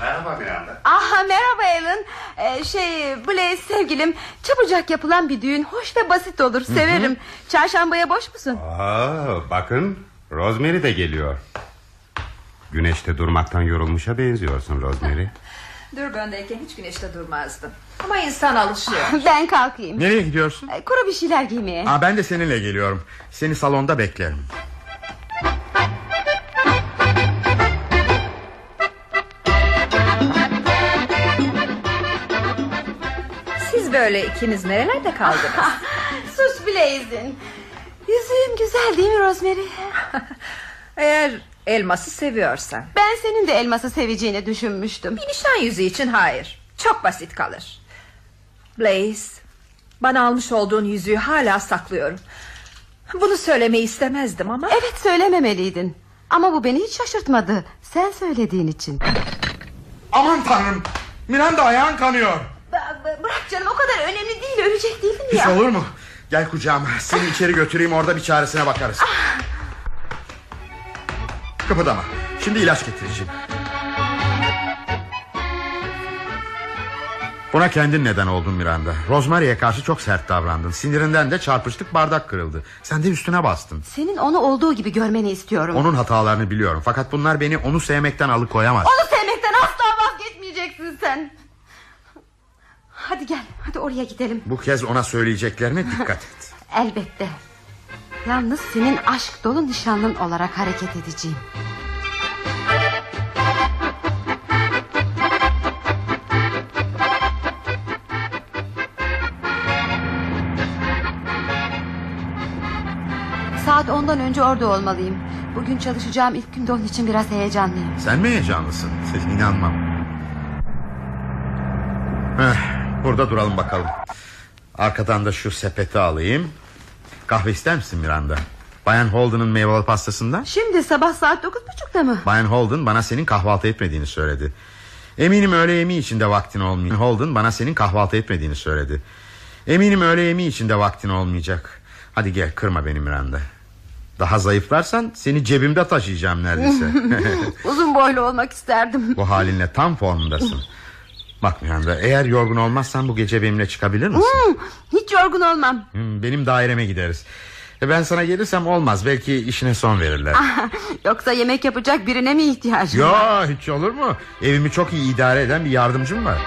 Merhaba Miranda. Ah merhaba Alan. Ee, şey Blaze sevgilim çabucak yapılan bir düğün hoş ve basit olur severim. Çarşambaya boş musun? Aa, bakın Rosemary de geliyor. Güneşte durmaktan yorulmuşa benziyorsun Rosemary. Durban'dayken hiç güneşte durmazdım. Ama insan alışıyor. Ben kalkayım. Nereye gidiyorsun? Ee, Kuru bir şeyler giymeye. Aa, ben de seninle geliyorum. Seni salonda beklerim. Siz böyle ikiniz nerelerde kaldınız? Sus Blaze'in. Yüzüğüm güzel değil mi Rosemary? Eğer elması seviyorsan. Ben senin de elması seveceğini düşünmüştüm. Bir nişan yüzüğü için hayır. Çok basit kalır. Blaze, bana almış olduğun yüzüğü hala saklıyorum. Bunu söylemeyi istemezdim ama... Evet söylememeliydin. Ama bu beni hiç şaşırtmadı. Sen söylediğin için. Aman tanrım. Miranda ayağın kanıyor. Ba- ba- Bırak canım o kadar önemli değil. Ölecek değildin Hiç ya. olur mu? Gel kucağıma. Seni içeri götüreyim orada bir çaresine bakarız. Kıpırdama. Şimdi ilaç getireceğim. Buna kendin neden oldun Miranda. Rosemary'e karşı çok sert davrandın. Sinirinden de çarpıştık bardak kırıldı. Sen de üstüne bastın. Senin onu olduğu gibi görmeni istiyorum. Onun hatalarını biliyorum. Fakat bunlar beni onu sevmekten alıkoyamaz. Onu sevmekten asla vazgeçmeyeceksin sen. Hadi gel, hadi oraya gidelim. Bu kez ona söyleyeceklerine dikkat et. Elbette. Yalnız senin aşk dolu nişanlın olarak hareket edeceğim. Saat ondan önce orada olmalıyım. Bugün çalışacağım ilk günde onun için biraz heyecanlıyım. Sen mi heyecanlısın? İnanmam. Heh, burada duralım bakalım. Arkadan da şu sepeti alayım. Kahve ister misin Miranda? Bayan Holden'ın meyveli pastasından. Şimdi sabah saat dokuz buçukta mı? Bayan Holden bana senin kahvaltı etmediğini söyledi. Eminim öğle yemeği içinde vaktin olmayacak. Holden bana senin kahvaltı etmediğini söyledi. Eminim öğle yemeği içinde vaktin olmayacak. Hadi gel kırma beni Miranda. Daha zayıflarsan seni cebimde taşıyacağım neredeyse. Uzun boylu olmak isterdim. Bu halinle tam formundasın. Bak Miranda eğer yorgun olmazsan bu gece benimle çıkabilir misin? Hmm, hiç yorgun olmam. Hmm, Benim daireme gideriz. E, Ben sana gelirsem olmaz. Belki işine son verirler. Yoksa yemek yapacak birine mi ihtiyacın var? Yo hiç olur mu? Evimi çok iyi idare eden bir yardımcım var.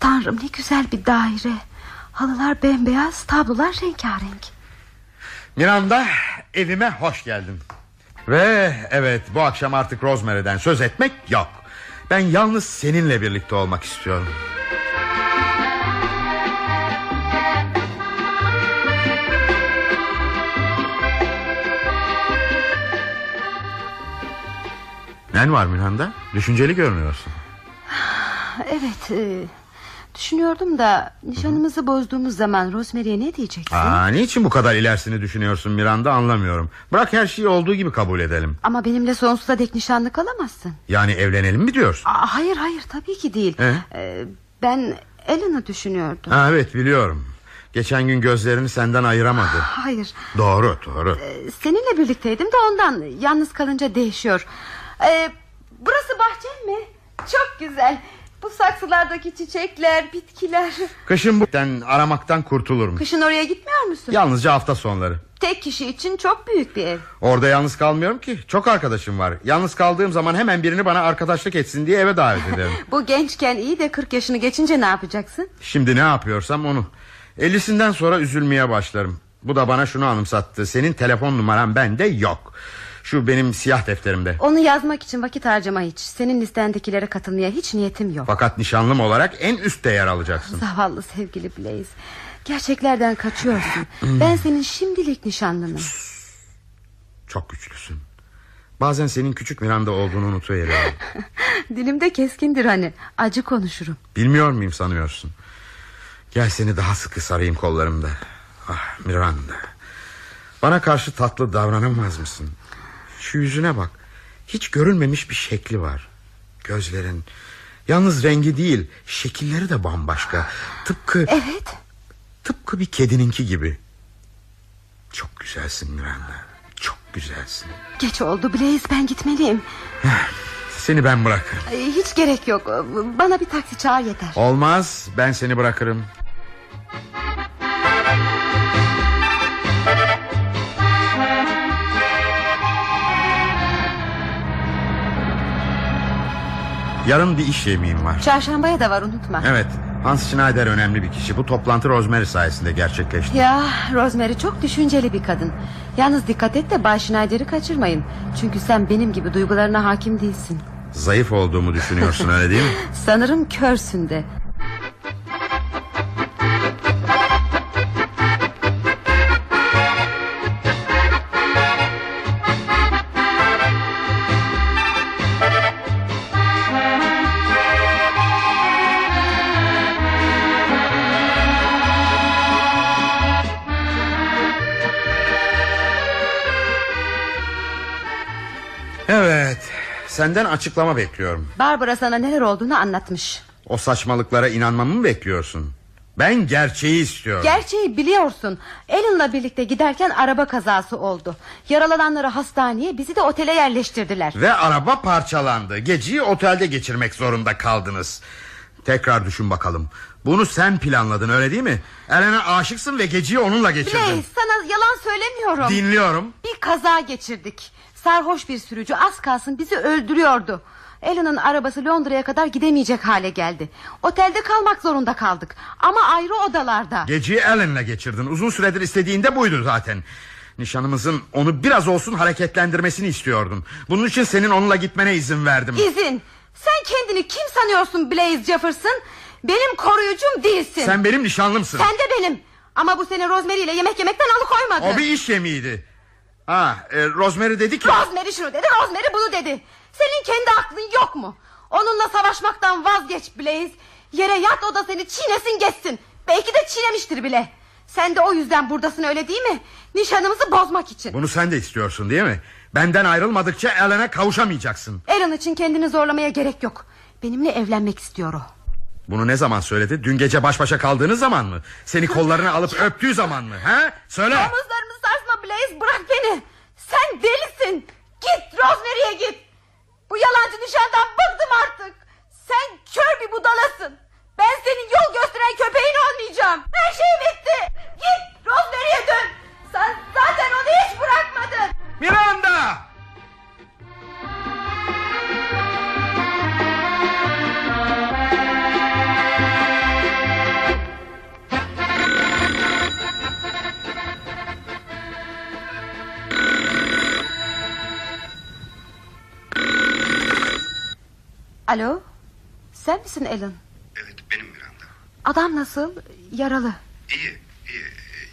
Tanrım ne güzel bir daire. Halılar bembeyaz, tablolar rengarenk. Miranda evime hoş geldin. Ve evet bu akşam artık Rosemary'den söz etmek yok. Ben yalnız seninle birlikte olmak istiyorum. Ne var Miranda? Düşünceli görünüyorsun. Evet, e, düşünüyordum da nişanımızı bozduğumuz zaman Rosemary'e ne diyeceksin? Aa, niçin bu kadar ilerisini düşünüyorsun Miranda anlamıyorum. Bırak her şeyi olduğu gibi kabul edelim. Ama benimle sonsuza dek nişanlı kalamazsın. Yani evlenelim mi diyorsun? Aa, hayır hayır tabii ki değil. E? E, ben Ellen'ı düşünüyordum. Ha, evet biliyorum. Geçen gün gözlerini senden ayıramadı. Hayır, Doğru doğru. e, seninle birlikteydim de ondan yalnız kalınca değişiyor. E, burası bahçem mi? Çok güzel. Bu saksılardaki çiçekler, bitkiler. Kışın bu Ben aramaktan kurtulurum. Kışın oraya gitmiyor musun? Yalnızca hafta sonları. Tek kişi için çok büyük bir ev. Orada yalnız kalmıyorum ki. Çok arkadaşım var. Yalnız kaldığım zaman hemen birini bana arkadaşlık etsin diye eve davet ederim. Bu gençken iyi de 40 yaşını geçince ne yapacaksın? Şimdi ne yapıyorsam onu. 50'sinden sonra üzülmeye başlarım. Bu da bana şunu anımsattı. Senin telefon numaran bende yok. Şu benim siyah defterimde. Onu yazmak için vakit harcama hiç. Senin listendekilere katılmaya hiç niyetim yok. Fakat nişanlım olarak en üstte yer alacaksın. Zavallı sevgili Blaze. Gerçeklerden kaçıyorsun. ben senin şimdilik nişanlınım. Çok güçlüsün. Bazen senin küçük Miranda olduğunu unutuyorum. Dilimde keskindir hani. Acı konuşurum. Bilmiyor muyum sanıyorsun? Gel seni daha sıkı sarayım kollarımda. Ah Miranda. Bana karşı tatlı davranamaz mısın? Şu yüzüne bak. Hiç görülmemiş bir şekli var. Gözlerin. Yalnız rengi değil, şekilleri de bambaşka. Tıpkı Evet. tıpkı bir kedininki gibi. Çok güzelsin Miranda. Çok güzelsin. Geç oldu Blaze ben gitmeliyim. Seni ben bırakırım. Hiç gerek yok. Bana bir taksi çağır yeter. Olmaz, ben seni bırakırım. Yarın bir iş yemeğim var. Çarşambaya da var unutma. Evet, Hans Schneider önemli bir kişi. Bu toplantı Rosemary sayesinde gerçekleşti. Ya Rosemary çok düşünceli bir kadın. Yalnız dikkat et de Bay Schneider'i kaçırmayın. Çünkü sen benim gibi duygularına hakim değilsin. Zayıf olduğumu düşünüyorsun öyle değil mi? Sanırım körsün de. Senden açıklama bekliyorum. Barbara sana neler olduğunu anlatmış. O saçmalıklara inanmamı mı bekliyorsun? Ben gerçeği istiyorum. Gerçeği biliyorsun. Alan'la birlikte giderken araba kazası oldu. Yaralananları hastaneye bizi de otele yerleştirdiler. Ve araba parçalandı. Geceyi otelde geçirmek zorunda kaldınız. Tekrar düşün bakalım. Bunu sen planladın öyle değil mi? Elena aşıksın ve geceyi onunla geçirdin. Blaze sana yalan söylemiyorum. Dinliyorum. Bir kaza geçirdik. Sarhoş bir sürücü az kalsın bizi öldürüyordu. Alan'ın arabası Londra'ya kadar gidemeyecek hale geldi. Otelde kalmak zorunda kaldık. Ama ayrı odalarda. Geceyi Ellen'le geçirdin. Uzun süredir istediğinde buydu zaten. Nişanımızın onu biraz olsun hareketlendirmesini istiyordun. Bunun için senin onunla gitmene izin verdim. İzin. Sen kendini kim sanıyorsun Blaze Jefferson? Benim koruyucum değilsin. Sen benim nişanlımsın. Sen de benim. Ama bu seni Rosemary ile yemek yemekten alıkoymadı. O bir iş yemeğiydi. Ha, e, Rosemary dedi ki... Rosemary şunu dedi, Rosemary bunu dedi. Senin kendi aklın yok mu? Onunla savaşmaktan vazgeç Blaze. Yere yat o da seni çiğnesin geçsin. Belki de çiğnemiştir bile. Sen de o yüzden buradasın öyle değil mi? Nişanımızı bozmak için. Bunu sen de istiyorsun değil mi? Benden ayrılmadıkça Ellen'e kavuşamayacaksın. Aaron için kendini zorlamaya gerek yok. Benimle evlenmek istiyor o. Bunu ne zaman söyledi? Dün gece baş başa kaldığınız zaman mı? Seni kollarına alıp öptüğü zaman mı? Ha? Söyle. Omuzlarını sarsma Blaze bırak beni. Sen delisin. Git Rosemary'e git. Bu yalancı nişandan bıktım artık. Sen kör bir budalasın. Ben senin yol gösteren köpeğin misin Alan? Evet benim Miranda. Adam nasıl? Yaralı. İyi, iyi.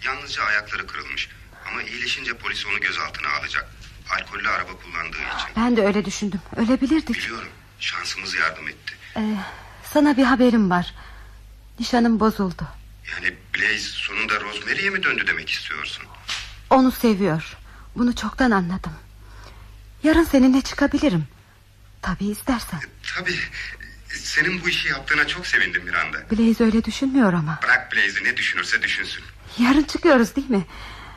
Yalnızca ayakları kırılmış. Ama iyileşince polis onu gözaltına alacak. Alkollü araba kullandığı için. Ben de öyle düşündüm. Ölebilirdik. Biliyorum. Şansımız yardım etti. Ee, sana bir haberim var. Nişanım bozuldu. Yani Blaze sonunda Rosemary'e mi döndü demek istiyorsun? Onu seviyor. Bunu çoktan anladım. Yarın seninle çıkabilirim. Tabii istersen. Tabii. Senin bu işi yaptığına çok sevindim Miranda. Blaze öyle düşünmüyor ama. Bırak Blaze'i ne düşünürse düşünsün. Yarın çıkıyoruz değil mi?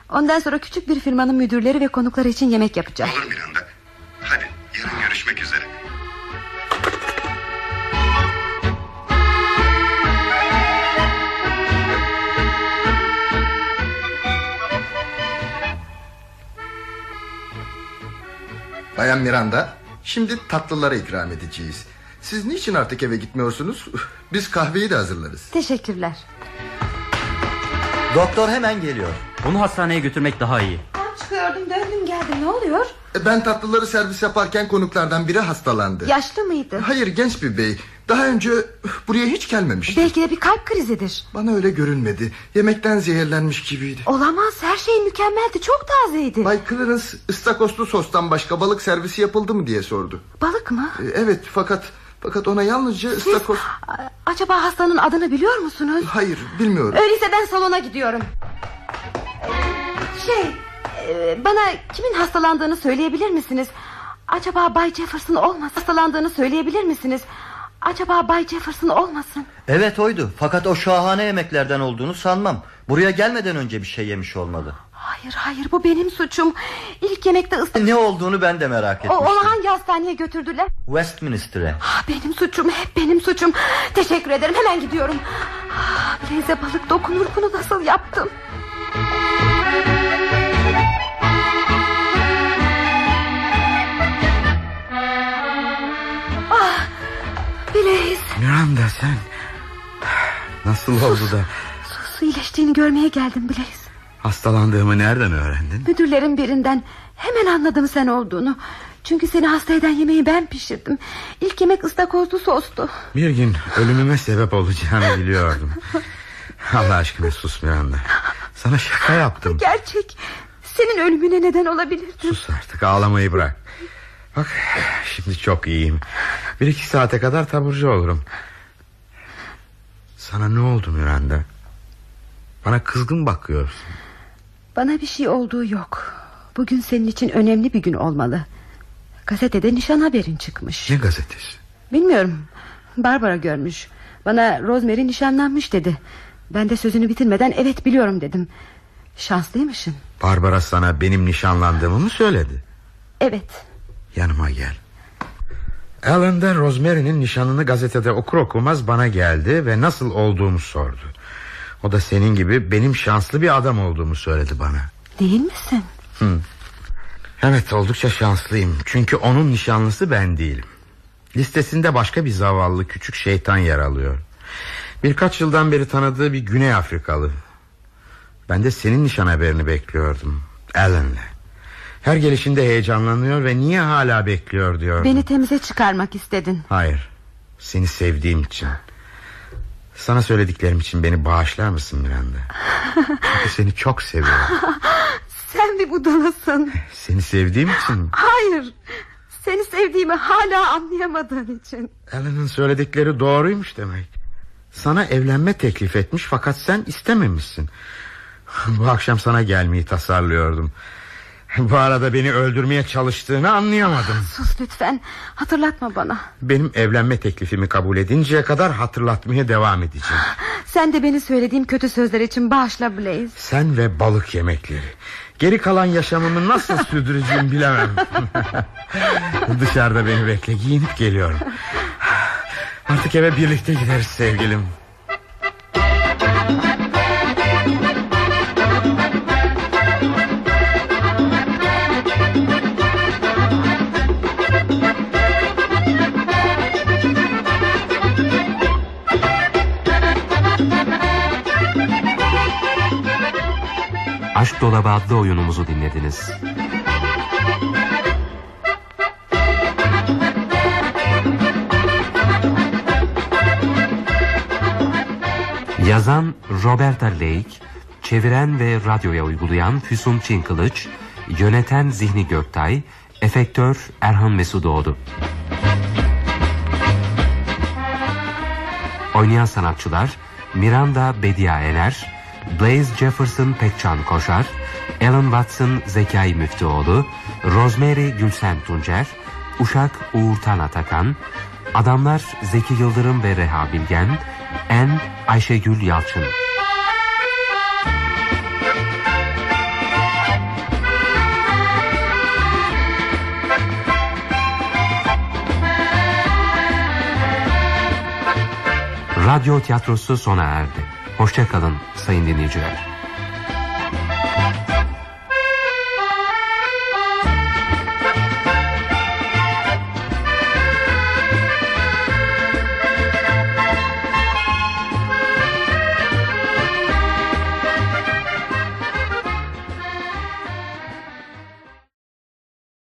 Ondan sonra küçük bir firmanın müdürleri ve konukları için yemek yapacağım. Olur Miranda. Hadi yarın görüşmek üzere. Bayan Miranda, şimdi tatlılara ikram edeceğiz. Siz niçin artık eve gitmiyorsunuz? Biz kahveyi de hazırlarız. Teşekkürler. Doktor hemen geliyor. Onu hastaneye götürmek daha iyi. Tam çıkıyordum döndüm geldim ne oluyor? E, Ben tatlıları servis yaparken konuklardan biri hastalandı. Yaşlı mıydı? Hayır genç bir bey. Daha önce buraya hiç gelmemişti. Belki de bir kalp krizidir. Bana öyle görünmedi. Yemekten zehirlenmiş gibiydi. Olamaz her şey mükemmeldi çok tazeydi. Bay Clarence ıstakozlu sostan başka balık servisi yapıldı mı diye sordu. Balık mı? E, Evet fakat fakat ona yalnızca ıstakoz... acaba hastanın adını biliyor musunuz? Hayır bilmiyorum. Öyleyse ben salona gidiyorum. Şey e, bana kimin hastalandığını söyleyebilir misiniz? Acaba Bay Jefferson olmasın? Hastalandığını söyleyebilir misiniz? Acaba Bay Jefferson olmasın? Evet oydu. Fakat o şahane yemeklerden olduğunu sanmam. Buraya gelmeden önce bir şey yemiş olmalı. Hayır hayır bu benim suçum. İlk yemekte ıs- Ne olduğunu ben de merak o, etmiştim. onu hangi hastaneye götürdüler? Westminster'e. Ah, benim suçum hep benim suçum. Teşekkür ederim hemen gidiyorum. Ah, Blaze balık dokunur bunu nasıl yaptım? Ah, Blaze Miranda sen... Nasıl oldu da su iyileştiğini görmeye geldim Blaze. Hastalandığımı nereden öğrendin? Müdürlerin birinden hemen anladım sen olduğunu. Çünkü seni hasta eden yemeği ben pişirdim. İlk yemek ıstakozlu sostu. Bir gün ölümüme sebep olacağını biliyordum. Allah aşkına sus Miranda. Sana şaka yaptım. Gerçek. Senin ölümüne neden olabilirdim. Sus artık ağlamayı bırak. Bak şimdi çok iyiyim. Bir iki saate kadar taburcu olurum. Sana ne oldu Miranda? Bana kızgın bakıyorsun. Bana bir şey olduğu yok. Bugün senin için önemli bir gün olmalı. Gazetede nişan haberin çıkmış. Ne gazetesi? Bilmiyorum. Barbara görmüş. Bana Rosemary nişanlanmış dedi. Ben de sözünü bitirmeden evet biliyorum dedim Şanslıymışsın Barbara sana benim nişanlandığımı mı söyledi? Evet Yanıma gel Alan da Rosemary'nin nişanını gazetede okur okumaz bana geldi ve nasıl olduğumu sordu. O da senin gibi benim şanslı bir adam olduğumu söyledi bana. Değil misin? Hı. Evet oldukça şanslıyım. Çünkü onun nişanlısı ben değilim. Listesinde başka bir zavallı küçük şeytan yer alıyor. Birkaç yıldan beri tanıdığı bir Güney Afrikalı. Ben de senin nişan haberini bekliyordum. Alan'la. Her gelişinde heyecanlanıyor ve niye hala bekliyor diyor. Beni temize çıkarmak istedin Hayır. Seni sevdiğim için. Sana söylediklerim için beni bağışlar mısın Miranda? Çünkü seni çok seviyorum. Sen bir budalasın Seni sevdiğim için mi? Hayır Seni sevdiğimi hala anlayamadığın için Alan'ın söyledikleri doğruymuş demek. Sana evlenme teklif etmiş fakat sen istememişsin. Bu akşam sana gelmeyi tasarlıyordum. Bu arada beni öldürmeye çalıştığını anlayamadım. Sus lütfen hatırlatma bana Benim evlenme teklifimi kabul edinceye kadar hatırlatmaya devam edeceğim. Sen de beni söylediğim kötü sözler için bağışla Blaze Sen ve balık yemekleri. Geri kalan yaşamımı nasıl sürdüreceğim bilemem. Dışarıda beni bekle giyinip geliyorum. Artık eve birlikte gideriz sevgilim. Aşk Dolabı adlı oyunumuzu dinlediniz. Yazan Roberta Lake, çeviren ve radyoya uygulayan Füsun Çinkılıç, yöneten Zihni Göktay, efektör Erhan Mesudoğdu. Oynayan sanatçılar Miranda Bedia Ener, Blaze Jefferson Pekcan Koşar, Alan Watson Zekai Müftüoğlu, Rosemary Gülsen Tuncer, Uşak Uğurtan Atakan, Adamlar Zeki Yıldırım ve Reha Bilgen, En Ayşegül Yalçın. Radyo tiyatrosu sona erdi. Hoşçakalın 欢迎点点主页